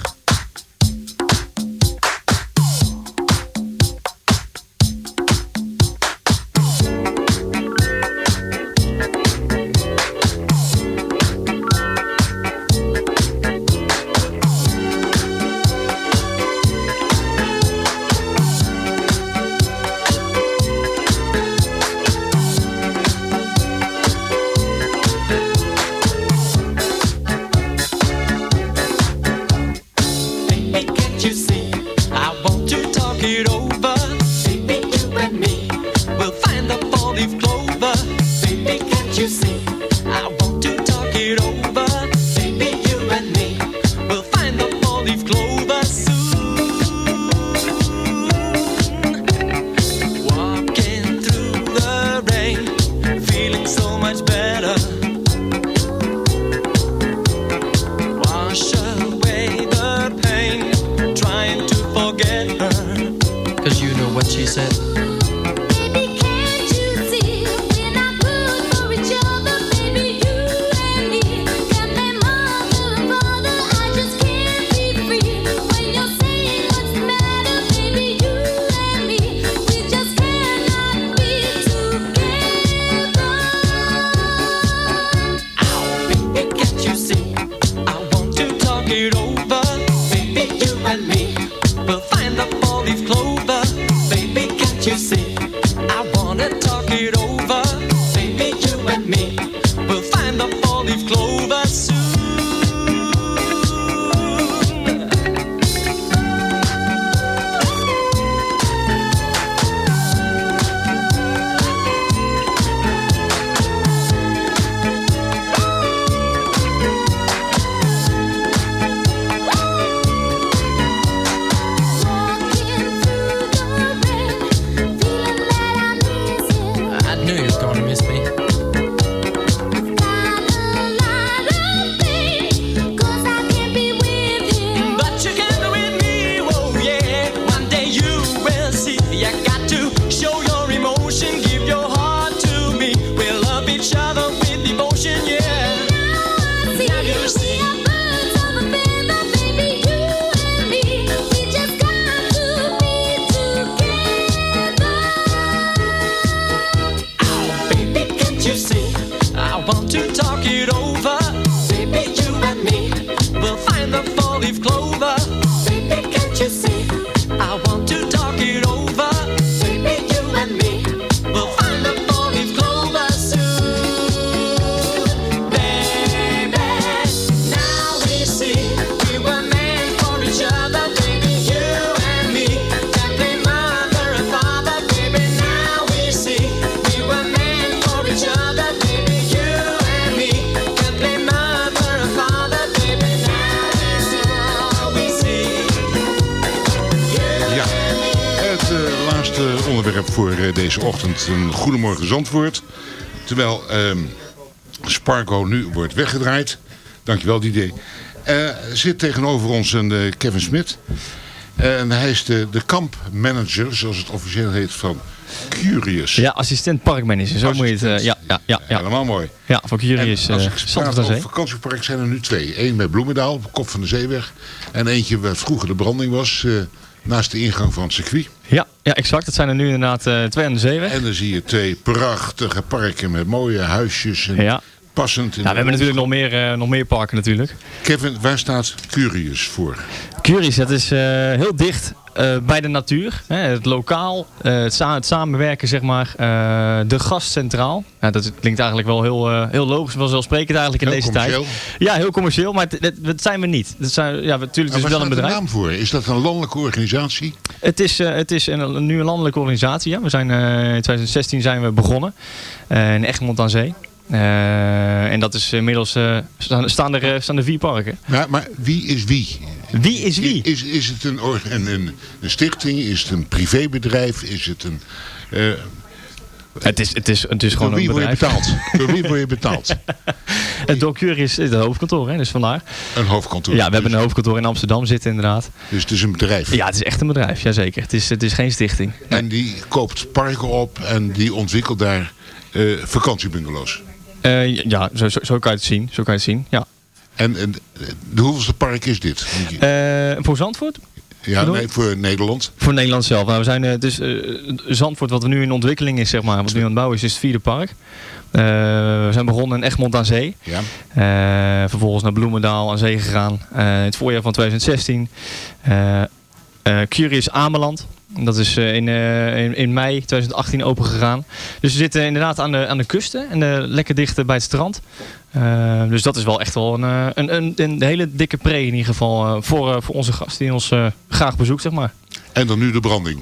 Deze ochtend. Een goedemorgen Zandvoort. Terwijl ehm Spargo nu wordt weggedraaid. Dankjewel Didier. Eh zit tegenover ons een eh, Kevin Smit. en hij is de, de kampmanager, zoals het officieel heet, van Curious. Ja, assistent parkmanager, zo moet je het... eh, ja, ja, ja, ja. Helemaal mooi. Ja, voor Curious En als uh, ik praat over Zee. vakantiepark zijn er nu twee. Eén bij Bloemendaal, op kop van de zeeweg. En eentje waar vroeger de branding was, eh, naast de ingang van het circuit. Ja, ja, exact. Dat zijn er nu inderdaad eh, twee aan de zeeweg. En dan zie je twee prachtige parken met mooie huisjes. En Ja. Passend. in Ja, we hebben natuurlijk nog meer, eh, nog meer parken natuurlijk. Kevin, waar staat Curious voor? Curious, dat is eh, heel dicht eh, bij de natuur. Hè, het lokaal, eh, het, sa- het samenwerken zeg maar. eh, de gast centraal. Ja, dat klinkt eigenlijk wel heel, heel logisch, vanzelfsprekend eigenlijk in Heel deze tijd. commercieel. Ja, heel commercieel, maar dat zijn we niet. Dat zijn, ja, natuurlijk is wel een bedrijf. naam voor? Is dat een landelijke organisatie? Het is, het is een, nu een landelijke organisatie. Ja. We zijn, in 2016 zijn we begonnen in Egmond aan Zee. Eh, en dat is inmiddels eh, staan, staan, er, eh, staan er vier parken. Ja, maar wie is wie? Wie is wie? Is, is het een, een, een, een stichting? Is het een privébedrijf? Is het een... Het is, het is, het is gewoon door wie een word je bedrijf. betaald? door wie word je betaald? [LAUGHS] Het Docure is het hoofdkantoor, hè, dus vandaar. Een hoofdkantoor. Ja, we hebben een hoofdkantoor in Amsterdam zitten inderdaad. Dus het is een bedrijf. Ja, het is echt een bedrijf, jazeker. Het is, het is geen stichting. En die koopt parken op en die ontwikkelt daar eh, vakantiebungalows. Eh, ja, zo, zo, zo kan je het zien. Zo kan je het zien, ja. En, en de hoeveelste park is dit? Eh, voor Zandvoort? ja, nee, voor Nederland. Voor Nederland zelf. Nou, we zijn dus Zandvoort, wat we nu in ontwikkeling is, zeg maar, wat nu aan het bouwen is, is het vierde park. We zijn begonnen in Egmond aan Zee. Ja. Vervolgens naar Bloemendaal aan Zee gegaan. in het voorjaar van 2016. Eh, Curious Ameland. Dat is eh, in, eh, in, in mei 2018 open gegaan. Dus we zitten inderdaad aan de, aan de kusten en lekker dicht bij het strand. Dus dat is wel echt wel een, een, een, een hele dikke pre in ieder geval voor, voor onze gast die ons graag bezoekt, zeg maar. En dan nu de branding.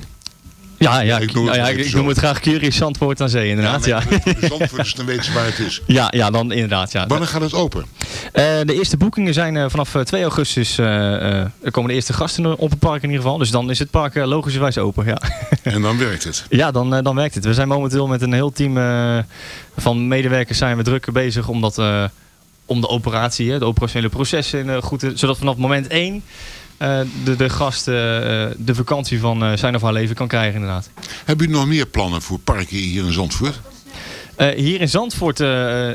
Ja, ja, ik noem het ja, ik, noem het graag Curious Zandvoort aan Zee, inderdaad. Ja, Ja, nee, de Zandvoorters, dan weten ze waar het is. [LAUGHS] ja. ja, dan inderdaad. Ja. Wanneer gaat het open? Eh, de eerste boekingen zijn eh, vanaf eh, 2 augustus. eh, eh, er komen de eerste gasten op het park in ieder geval. Dus dan is het park logischerwijs open. Ja, [LAUGHS] En dan werkt het. ja dan, dan werkt het. We zijn momenteel met een heel team van medewerkers zijn we druk bezig om, dat, om de operatie, de operationele processen goed zodat vanaf moment 1 eh, de, de gast eh, eh, de vakantie van eh, zijn of haar leven kan krijgen inderdaad. Hebben jullie nog meer plannen voor parken hier in Zandvoort? Eh, hier in Zandvoort, eh,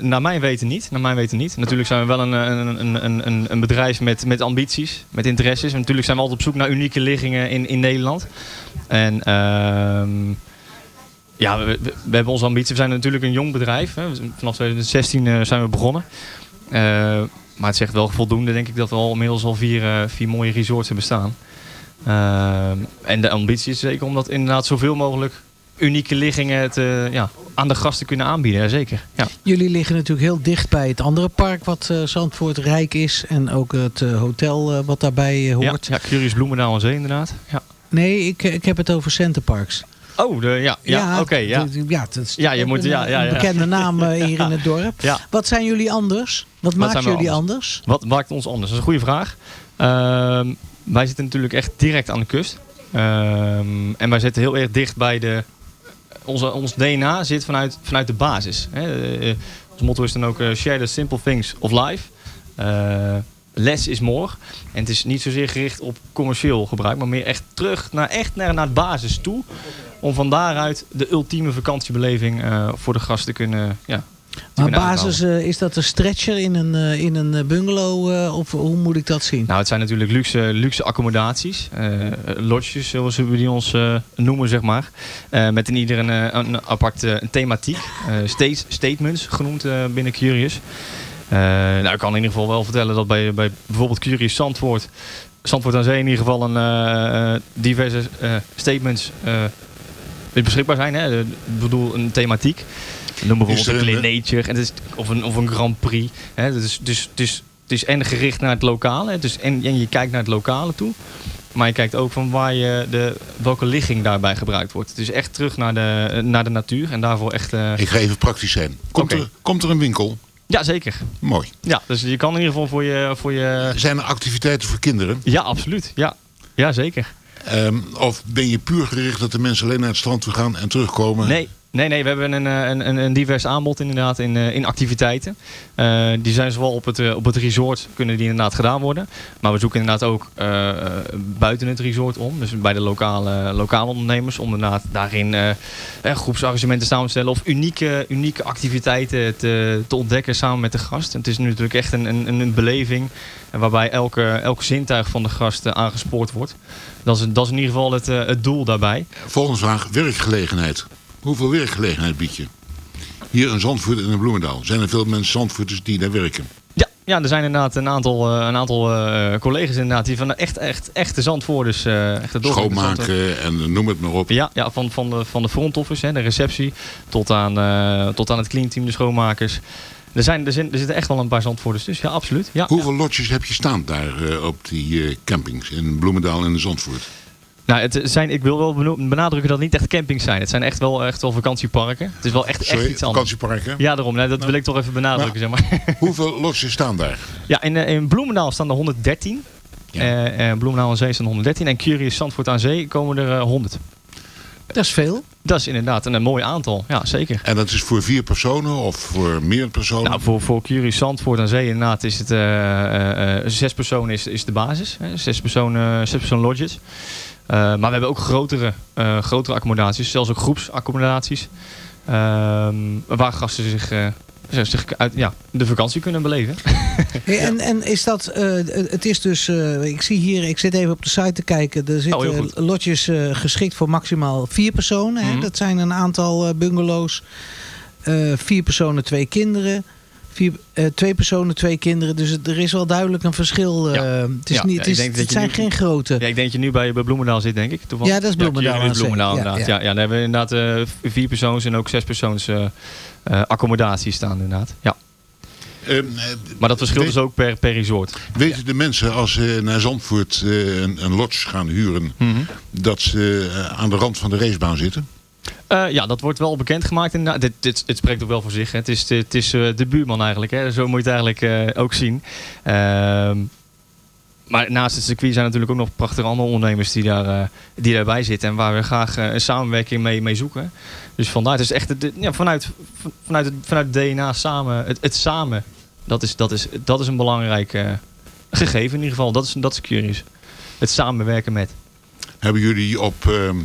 naar mijn weten niet. Naar mijn weten niet. Natuurlijk zijn we wel een, een, een, een- bedrijf met, met ambities, met interesses. En natuurlijk zijn we altijd op zoek naar unieke liggingen in, in Nederland. En ehm, ja, we, we, hebben onze ambitie. We zijn natuurlijk een jong bedrijf. Hè. Vanaf 2016 eh, zijn we begonnen. Maar het zegt wel voldoende, denk ik, dat we al inmiddels al vier, eh, vier mooie resorts hebben staan. Ehm, en de ambitie is zeker om dat inderdaad zoveel mogelijk unieke liggingen te, ja, aan de gasten kunnen aanbieden. Ja, zeker. Ja. Jullie liggen natuurlijk heel dicht bij het andere park wat eh, Zandvoort rijk is. En ook het eh, hotel wat daarbij eh, Ja, hoort. ja, Curious Bloemendaal aan Zee inderdaad. Ja. Nee, ik, ik heb het over Centerparks. Oh, de, ja, ja, oké. ja. ja, dat is Ja, je moet- een, ja, ja, een ja. bekende naam eh, hier in het dorp. Wat zijn jullie anders? Wat, Wat maakt jullie anders? Wat maakt ons anders? Dat is een goede vraag. Ehm, wij zitten natuurlijk echt direct aan de kust. Ehm, en wij zitten heel erg dicht bij de... Onze, ons DNA zit vanuit, vanuit de basis. Hè. Eh, ons motto is dan ook eh, share the simple things of life. Less is more. En het is niet zozeer gericht op commercieel gebruik, maar meer echt terug naar, echt naar, naar de basis toe. Om van daaruit de ultieme vakantiebeleving eh, voor de gasten te kunnen, ja, Maar basis, eh, is dat een stretcher in een, eh, in een bungalow? of hoe moet ik dat zien? Nou, het zijn natuurlijk luxe, luxe accommodaties. lodges, zoals we die ons noemen, zeg maar. Met in ieder een, een apart een thematiek. state- statements genoemd binnen Curious. Eh, nou, ik kan in ieder geval wel vertellen dat bij, bij bijvoorbeeld Curious Zandvoort... Zandvoort aan Zee in ieder geval een eh, eh, diverse statements beschikbaar zijn. Hè? Ik bedoel, een thematiek. Noem bijvoorbeeld Is een Clean Nature en het is, of, een, of een Grand Prix. Hè? Dus, dus, dus het is en gericht naar het lokale. hè, Dus en, en je kijkt naar het lokale toe. Maar je kijkt ook van waar je de, welke ligging daarbij gebruikt wordt. Het is echt terug naar de, naar de natuur. En daarvoor echt... Ik ga even praktisch zijn. Komt, er, komt er een winkel? Ja, zeker. Mooi. Ja, dus je kan in ieder geval voor je... Voor je... Zijn er activiteiten voor kinderen? Ja, absoluut. Ja, ja zeker. Ehm, of ben je puur gericht dat de mensen alleen naar het strand toe gaan en terugkomen? Nee, nee, nee we hebben een, eh, een, een, een divers aanbod inderdaad in, eh, in activiteiten. Eh, die zijn zowel op het, op het resort kunnen die inderdaad gedaan worden. Maar we zoeken inderdaad ook buiten het resort om. Dus bij de lokale, lokale ondernemers. Om inderdaad daarin eh, groepsarrangementen samen te stellen. Of unieke, unieke activiteiten te, te ontdekken samen met de gast. Het is natuurlijk echt een, een, een beleving. Waarbij elke, elke zintuig van de gast aangespoord wordt. Dat is, dat is in ieder geval het, het doel daarbij. Volgende vraag, werkgelegenheid. Hoeveel werkgelegenheid bied je? Hier in Zandvoort en in Bloemendaal. Zijn er veel mensen Zandvoorters die daar werken? Ja, ja, er zijn inderdaad een aantal, eh, een aantal eh, collega's inderdaad die van echt, echt, echte Zandvoorters... eh echte Schoonmaken en noem het maar op. Ja, ja van, van, de, van de front office, hè, de receptie, tot aan, tot aan het cleanteam, de schoonmakers. Er, zijn, er, zijn, er zitten echt wel een paar Zandvoorters, dus ja, absoluut. Ja, Hoeveel lodges heb je staan daar op die campings in Bloemendaal en in Zandvoort? Nou, het zijn, ik wil wel benadrukken dat het niet echt campings zijn. Het zijn echt wel, echt wel vakantieparken. Het is wel echt, Sorry, echt iets anders. vakantieparken? Ja, daarom. Nee, dat wil ik toch even benadrukken, zeg maar. [LAUGHS] Hoeveel lodges staan daar? Ja, in, eh, in Bloemendaal staan er 113. Eh, eh, Bloemendaal aan Zee staan 113. En Curious Zandvoort aan Zee komen er eh, 100. Dat is veel. Dat is inderdaad een, een mooi aantal. Ja, zeker. En dat is voor vier personen of voor meer personen? Nou, voor, voor Curious Zandvoort aan Zee inderdaad is het... eh, eh, eh, zes personen is, is de basis. Hè? Zes personen, zes personen lodges. Eh, maar we hebben ook grotere, eh, grotere accommodaties. Zelfs ook groepsaccommodaties. Ehm, waar gasten zich, eh, zich uit, ja, de vakantie kunnen beleven. [LAUGHS] Hey, en, en is dat, het is dus, ik zie hier, ik zit even op de site te kijken. Er Oh, zitten goed. lotjes geschikt voor maximaal vier personen. Hè? Mhm. Dat zijn een aantal bungalows. Vier personen, twee kinderen. Vier, eh, twee personen, twee kinderen. Dus het- er is wel duidelijk een verschil. eh, het is Ja, niet, ja, het, ik is, denk dat het je zijn nu- geen grote. Ja, ik denk dat je nu bij, bij Bloemendaal zit, denk ik. toevallig. Ja, dat is Bloemendaal Ja, aan Curious Zee. Bloemendaal, Ja, inderdaad. ja. Ja, daar hebben we inderdaad eh, vier persoons en ook zes persoons eh, eh, accommodaties staan, inderdaad. Ja. Ehm, eh, Maar dat verschilt weet- dus ook per, per resort. Weten de mensen als ze naar Zandvoort eh, een, een lodge gaan huren... Mhm. dat ze aan de rand van de racebaan zitten? Eh, ja, dat wordt wel bekendgemaakt. inderdaad. Dit, dit, het spreekt ook wel voor zich. Hè. Het is, het is eh, de buurman eigenlijk. Hè. Zo moet je het eigenlijk eh, ook zien. Ehm, maar naast het circuit zijn natuurlijk ook nog prachtige andere ondernemers die, daar, die daarbij zitten. En waar we graag een samenwerking mee, mee zoeken. Dus vandaar, is echt ja, vanuit, van- vanuit, het, vanuit DNA samen, het, het samen. Dat is, dat, is, dat is een belangrijk gegeven in ieder geval. Dat is, dat is curious. Het samenwerken met. Hebben jullie op ehm,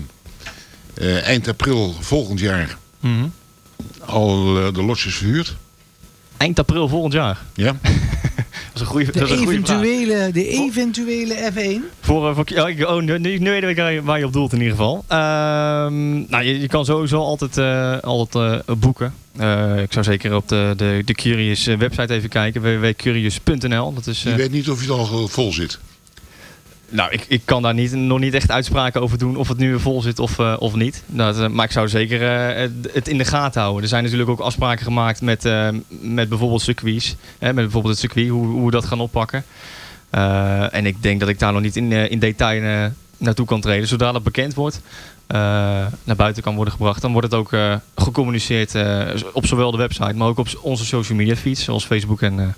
eh, eind april volgend jaar Mhm. al eh, de lodges verhuurd? Eind april volgend jaar. Ja. [LAUGHS] Dat is een goede, De dat is een goede vraag. eventuele, de eventuele F1. Voor, eh, voor, oh, ik- oh, nu, nu nu weet ik waar je- waar je op doelt in ieder geval. Ehm, nou, je, je kan sowieso altijd, eh, altijd eh, boeken. Eh, ik zou zeker op de, de, de Curious website even kijken. www.curious.nl Dat is, Je weet niet of je het al vol zit. Nou, ik, ik kan daar niet, nog niet echt uitspraken over doen of het nu weer vol zit of, eh, of niet. Eh, maar ik zou zeker eh, het- in de gaten houden. Er zijn natuurlijk ook afspraken gemaakt met, met bijvoorbeeld circuits. Hè, met bijvoorbeeld het circuit, hoe, we dat gaan oppakken. En ik denk dat ik daar nog niet in, in detail naartoe kan treden. Zodra dat bekend wordt, naar buiten kan worden gebracht, dan wordt het ook gecommuniceerd op zowel de website, maar ook op onze social media feeds, zoals Facebook en,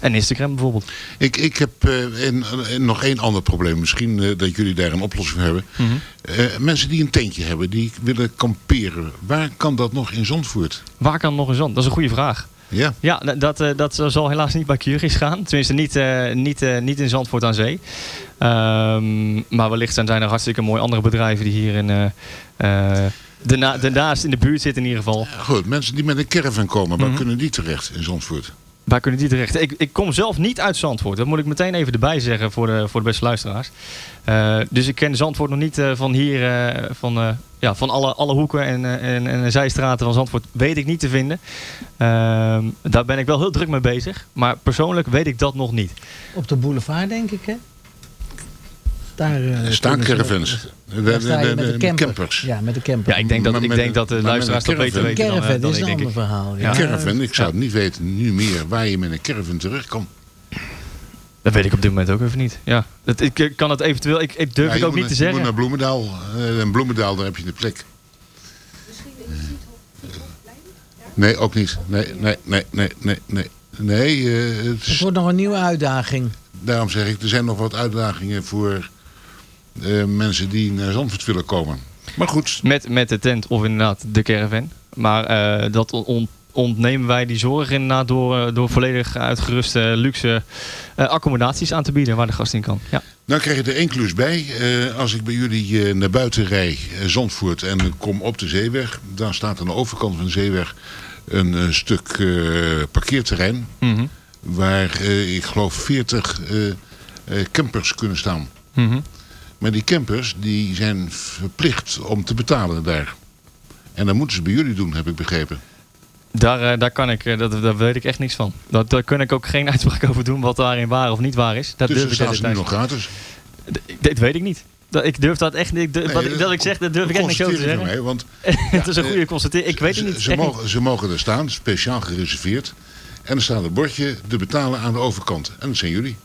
en Instagram bijvoorbeeld. Ik, ik heb eh, en, en nog één ander probleem. Misschien eh, dat jullie daar een oplossing voor hebben. Mhm. Eh, mensen die een tentje hebben, die willen kamperen. Waar kan dat nog in Zandvoort? Waar kan nog een zand? Dat is een goede vraag. Ja. Ja, dat, eh, dat zal helaas niet bij Curies gaan. Tenminste, niet, niet, niet in Zandvoort aan Zee. Ehm, maar wellicht zijn, er hartstikke mooie andere bedrijven die hier in, daarna- daarnaast in de buurt zitten in ieder geval. Goed, mensen die met een caravan komen, waar Mhm. kunnen die terecht in Zandvoort? Waar kunnen die terecht? Ik, ik kom zelf niet uit Zandvoort. Dat moet ik meteen even erbij zeggen voor de, voor de beste luisteraars. Eh, dus ik ken Zandvoort nog niet eh, van hier, eh, van, ja, van alle, alle hoeken en, en, en zijstraten van Zandvoort weet ik niet te vinden. Ehm, daar ben ik wel heel druk mee bezig. Maar persoonlijk weet ik dat nog niet. Op de boulevard, denk ik, hè? Daar eh, Er staan kunnen ze- caravans. De, Daar sta je de- met de- de de camper. campers. Ja, met de camper. Ja, ik denk dat, ik denk dat de luisteraars dat beter weten dan, eh, dan is ik, een denk ander ik. verhaal. Een Ja. caravan, ik zou het niet weten nu meer waar je met een caravan kan. Dat weet ik op dit moment ook even niet. Ja. Dat, ik eh, kan het eventueel, ik, ik durf Ja, ik je ook moet niet te naar- je zeggen. moet naar Bloemendaal. Eh, en Bloemendaal, daar heb je de plek. Nee, ook niet. Nee, nee, nee, nee, nee, nee. Nee, eh, het Het is- wordt nog een nieuwe uitdaging. daarom zeg ik, er zijn nog wat uitdagingen voor eh, mensen die naar Zandvoort willen komen. Maar goed, Met, met de tent of inderdaad de caravan. Maar eh, dat on- ontnemen wij die zorg inderdaad door, eh, door volledig uitgeruste luxe eh, accommodaties aan te bieden waar de gast in kan. Ja. nou krijg je er één klus bij. Eh, als ik bij jullie eh, naar buiten rij, eh, Zandvoort, en kom op de zeeweg. Dan staat aan de overkant van de zeeweg een eh, stuk eh, parkeerterrein. Mhm. Waar eh, ik geloof 40 eh, eh, campers kunnen staan. Mhm. Maar die campers die zijn verplicht om te betalen daar. En dat moeten ze bij jullie doen, heb ik begrepen. Daar, eh, daar, kan ik, eh, dat, daar weet ik echt niks van. Dat, daar kan ik ook geen [LAUGHS] uitspraak over doen wat daarin waar of niet waar is. Dat dus durf ik de ze nu nog gratis. D- Dit weet ik niet. Dat, ik durf dat echt niet. ik durf- Nee, wat, ik- dat dat ik zeg, dat durf ik echt niet zo te zeggen. ermee, want [LAUGHS] het is een goede constatering. Ik weet het niet. Ze niet. mogen, ze mogen er staan, speciaal gereserveerd. En er staat een bordje, te betalen aan de overkant. En dat zijn jullie.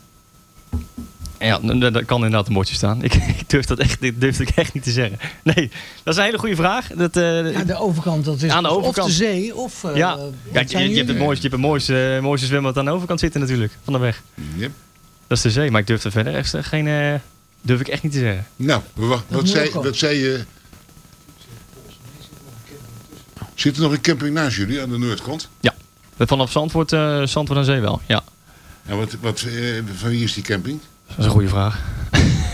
Ja, dat kan inderdaad een bordje staan. Ik, [LAUGHS] ik durf dat echt, dit durf ik echt niet te zeggen. Nee, dat is een hele goede vraag. Dat, eh, Ja, de overkant, dat is Aan de of overkant. de zee of... eh, ja, kijk, je, hebt het mooiste, je hebt het mooiste, mooiste zwembad aan de overkant zitten natuurlijk, van de weg. Yep. Dat is de zee, maar ik durf er verder echt eh, geen, eh, durf ik echt niet te zeggen. Nou, wa- wat, zei, wat zei je? Zit er nog een camping naast jullie aan de noordkant? Ja, vanaf Zandvoort, eh Zandvoort aan Zee wel, ja. En wat, wat, eh, van wie is die camping? Dat is een goede vraag.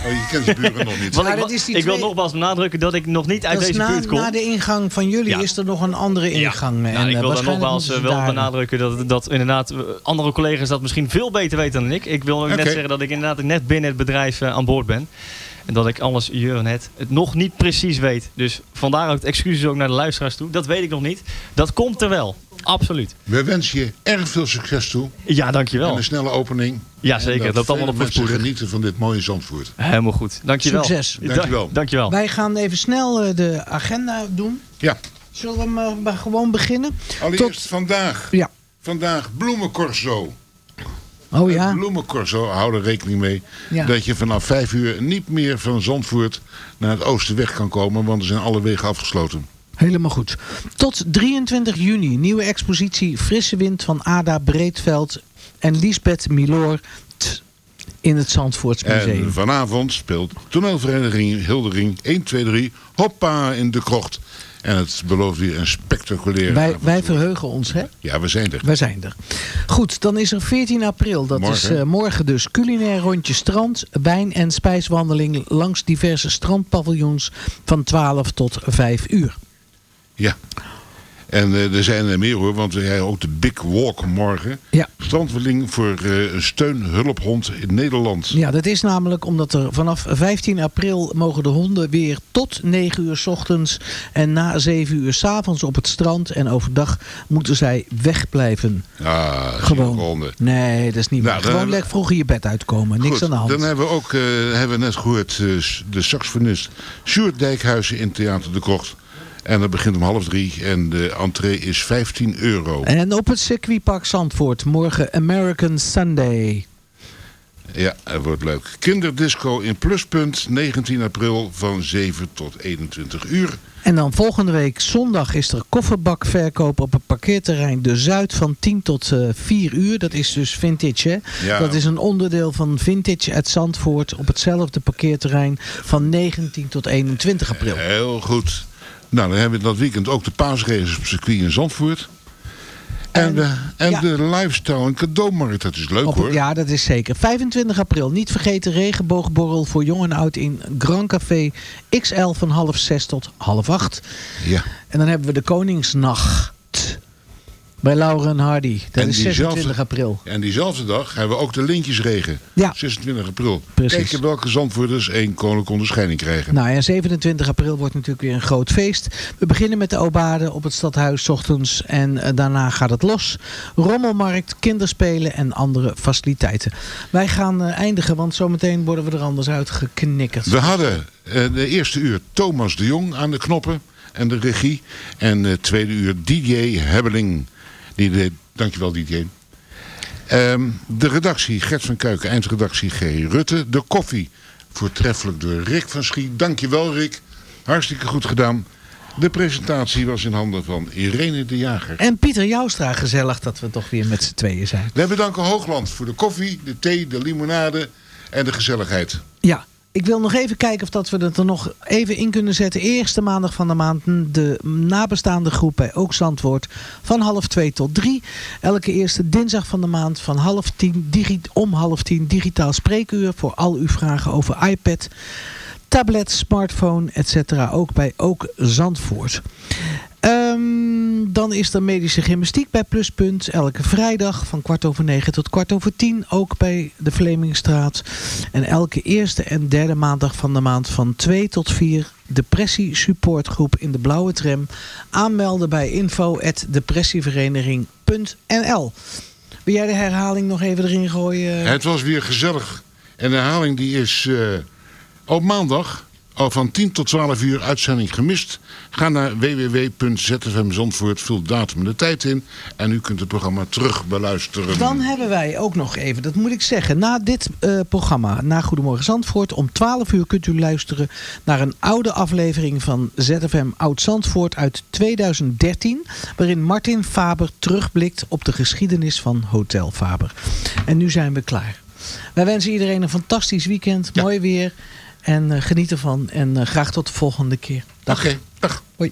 Oh, je kent die buren nog niet. [LAUGHS] Ik, is die ik wil twee- nogmaals benadrukken dat ik nog niet uit Dat is deze na, buurt kom. na de ingang van jullie Ja. is er nog een andere ingang. Ja, en, ik eh, wil dan waarschijnlijk nogmaals moeten eh, ze wel daar- benadrukken dat, dat inderdaad eh, andere collega's dat misschien veel beter weten dan ik. Ik wil ook net Oké. zeggen dat ik inderdaad net binnen het bedrijf eh, aan boord ben. En dat ik alles hier net het nog niet precies weet. Dus vandaar ook het excuses ook naar de luisteraars toe. Dat weet ik nog niet. Dat komt er wel. Absoluut. We wensen je erg veel succes toe. Ja, dankjewel. En een snelle opening. Ja, zeker. Dat Het allemaal op mensen genieten van dit mooie Zandvoort. Helemaal goed. Dankjewel. Succes. Da- Dankjewel. Dankjewel. Wij gaan even snel eh, de agenda doen. Ja. Zullen we maar, maar gewoon beginnen? Allereerst vandaag. Ja. Vandaag bloemencorso. Oh ja? Bloemencorso, hou er rekening mee. Ja. Dat je vanaf 5 uur niet meer van Zandvoort naar het oosten weg kan komen. Want er zijn alle wegen afgesloten. Helemaal goed. Tot 23 juni nieuwe expositie Frisse Wind van Ada Breedveld en Lisbeth Milor t- in het Zandvoorts Museum. En vanavond speelt toneelvereniging Hildering 1, 2, 3 Hoppa in de krocht. En het belooft weer een spectaculair Wij, avontuur. wij verheugen ons, hè? Ja, we zijn er. Wij zijn er. Goed, dan is er 14 april. Dat Morgen. is eh, morgen dus culinair rondje strand, wijn- en spijswandeling langs diverse strandpaviljoens van 12 tot 5 uur. Ja. En eh, er zijn er meer hoor, want we hebben ook de Big Walk morgen. Ja. Strandwandeling voor eh, een steunhulphond in Nederland. Ja, dat is namelijk omdat er vanaf 15 april mogen de honden weer tot 9 uur 's ochtends en na 7 uur 's avonds op het strand. En overdag moeten zij wegblijven. Ja, Gewoon. honden. Nee, dat is niet Nou, waar. Gewoon lekker vroeg in je bed uitkomen. Niks Goed, aan de hand. Dan hebben we ook eh, hebben we net gehoord eh, de saxofonist Sjoerd Dijkhuizen in Theater de Krocht. En dat begint om half drie en de entree is 15 euro. En op het circuitpark Zandvoort morgen American Sunday. Ja, het wordt leuk. Kinderdisco in Pluspunt, 19 april van 7 tot 21 uur. En dan volgende week zondag is er kofferbakverkoop op het parkeerterrein De Zuid van 10 tot eh 4 uur. Dat is dus vintage hè? Ja. Dat is een onderdeel van Vintage uit Zandvoort op hetzelfde parkeerterrein van 19 tot 21 april. Heel goed. Nou, dan hebben we dat weekend ook de paasraces op circuit in Zandvoort. En, de, en ja. de lifestyle en cadeaumarkt, dat is leuk Op- hoor. ja, dat is zeker. 25 april, niet vergeten regenboogborrel voor jong en oud in Grand Café XL van half 6 tot half 8. Ja. En dan hebben we de Koningsnacht bij Laura en Hardy. Dat En is diezelfde- 26 april. En diezelfde dag hebben we ook de lintjesregen. Ja. 26 april. Precies. Kijken welke Zandvoorters één koninklijke onderscheiding krijgen. Nou ja, 27 april wordt natuurlijk weer een groot feest. We beginnen met de Obade op het stadhuis 's ochtends en eh, daarna gaat het los. Rommelmarkt, kinderspelen en andere faciliteiten. Wij gaan eh, eindigen, want zometeen worden we er anders uitgeknikkerd. We hadden eh, de eerste uur Thomas de Jong aan de knoppen en de regie. En de tweede uur DJ Hebbeling. Die dankjewel DJ. Ehm, de redactie Gert van Kuiken, eindredactie G. Rutte. De koffie, voortreffelijk door Rick van Schie. Dankjewel Rick, hartstikke goed gedaan. De presentatie was in handen van Irene de Jager. En Pieter Joustra, gezellig dat we toch weer met z'n tweeën zijn. We bedanken Hoogland voor de koffie, de thee, de limonade en de gezelligheid. Ja, ik wil nog even kijken of dat we het er nog even in kunnen zetten. Eerste maandag van de maand de nabestaande groep bij Ook Zandvoort van half twee tot drie. Elke eerste dinsdag van de maand van half tien, digi- om half tien digitaal spreekuur voor al uw vragen over iPad, tablet, smartphone, etc. Ook bij Ook Zandvoort. Ehm, dan is er medische gymnastiek bij Pluspunt. Elke vrijdag van kwart over negen tot kwart over tien. Ook bij de Vlemingstraat. En elke eerste en derde maandag van de maand van 2 tot 4 depressie supportgroep in de blauwe tram. Aanmelden bij info@depressievereniging.nl. Wil jij de herhaling nog even erin gooien? Het was weer gezellig. En de herhaling die is eh, op maandag al van 10 tot 12 uur uitzending gemist. Ga naar www.zfmzandvoort, vul datum en de tijd in. En u kunt het programma terug beluisteren. Dan hebben wij ook nog even, dat moet ik zeggen, na dit eh, programma, na Goedemorgen Zandvoort, om 12 uur kunt u luisteren naar een oude aflevering van ZFM Oud Zandvoort uit 2013, waarin Martin Faber terugblikt op de geschiedenis van Hotel Faber. En nu zijn we klaar. Wij wensen iedereen een fantastisch weekend, mooi weer en eh, geniet ervan en eh, graag tot de volgende keer. Dag. Oké, dag. Hoi.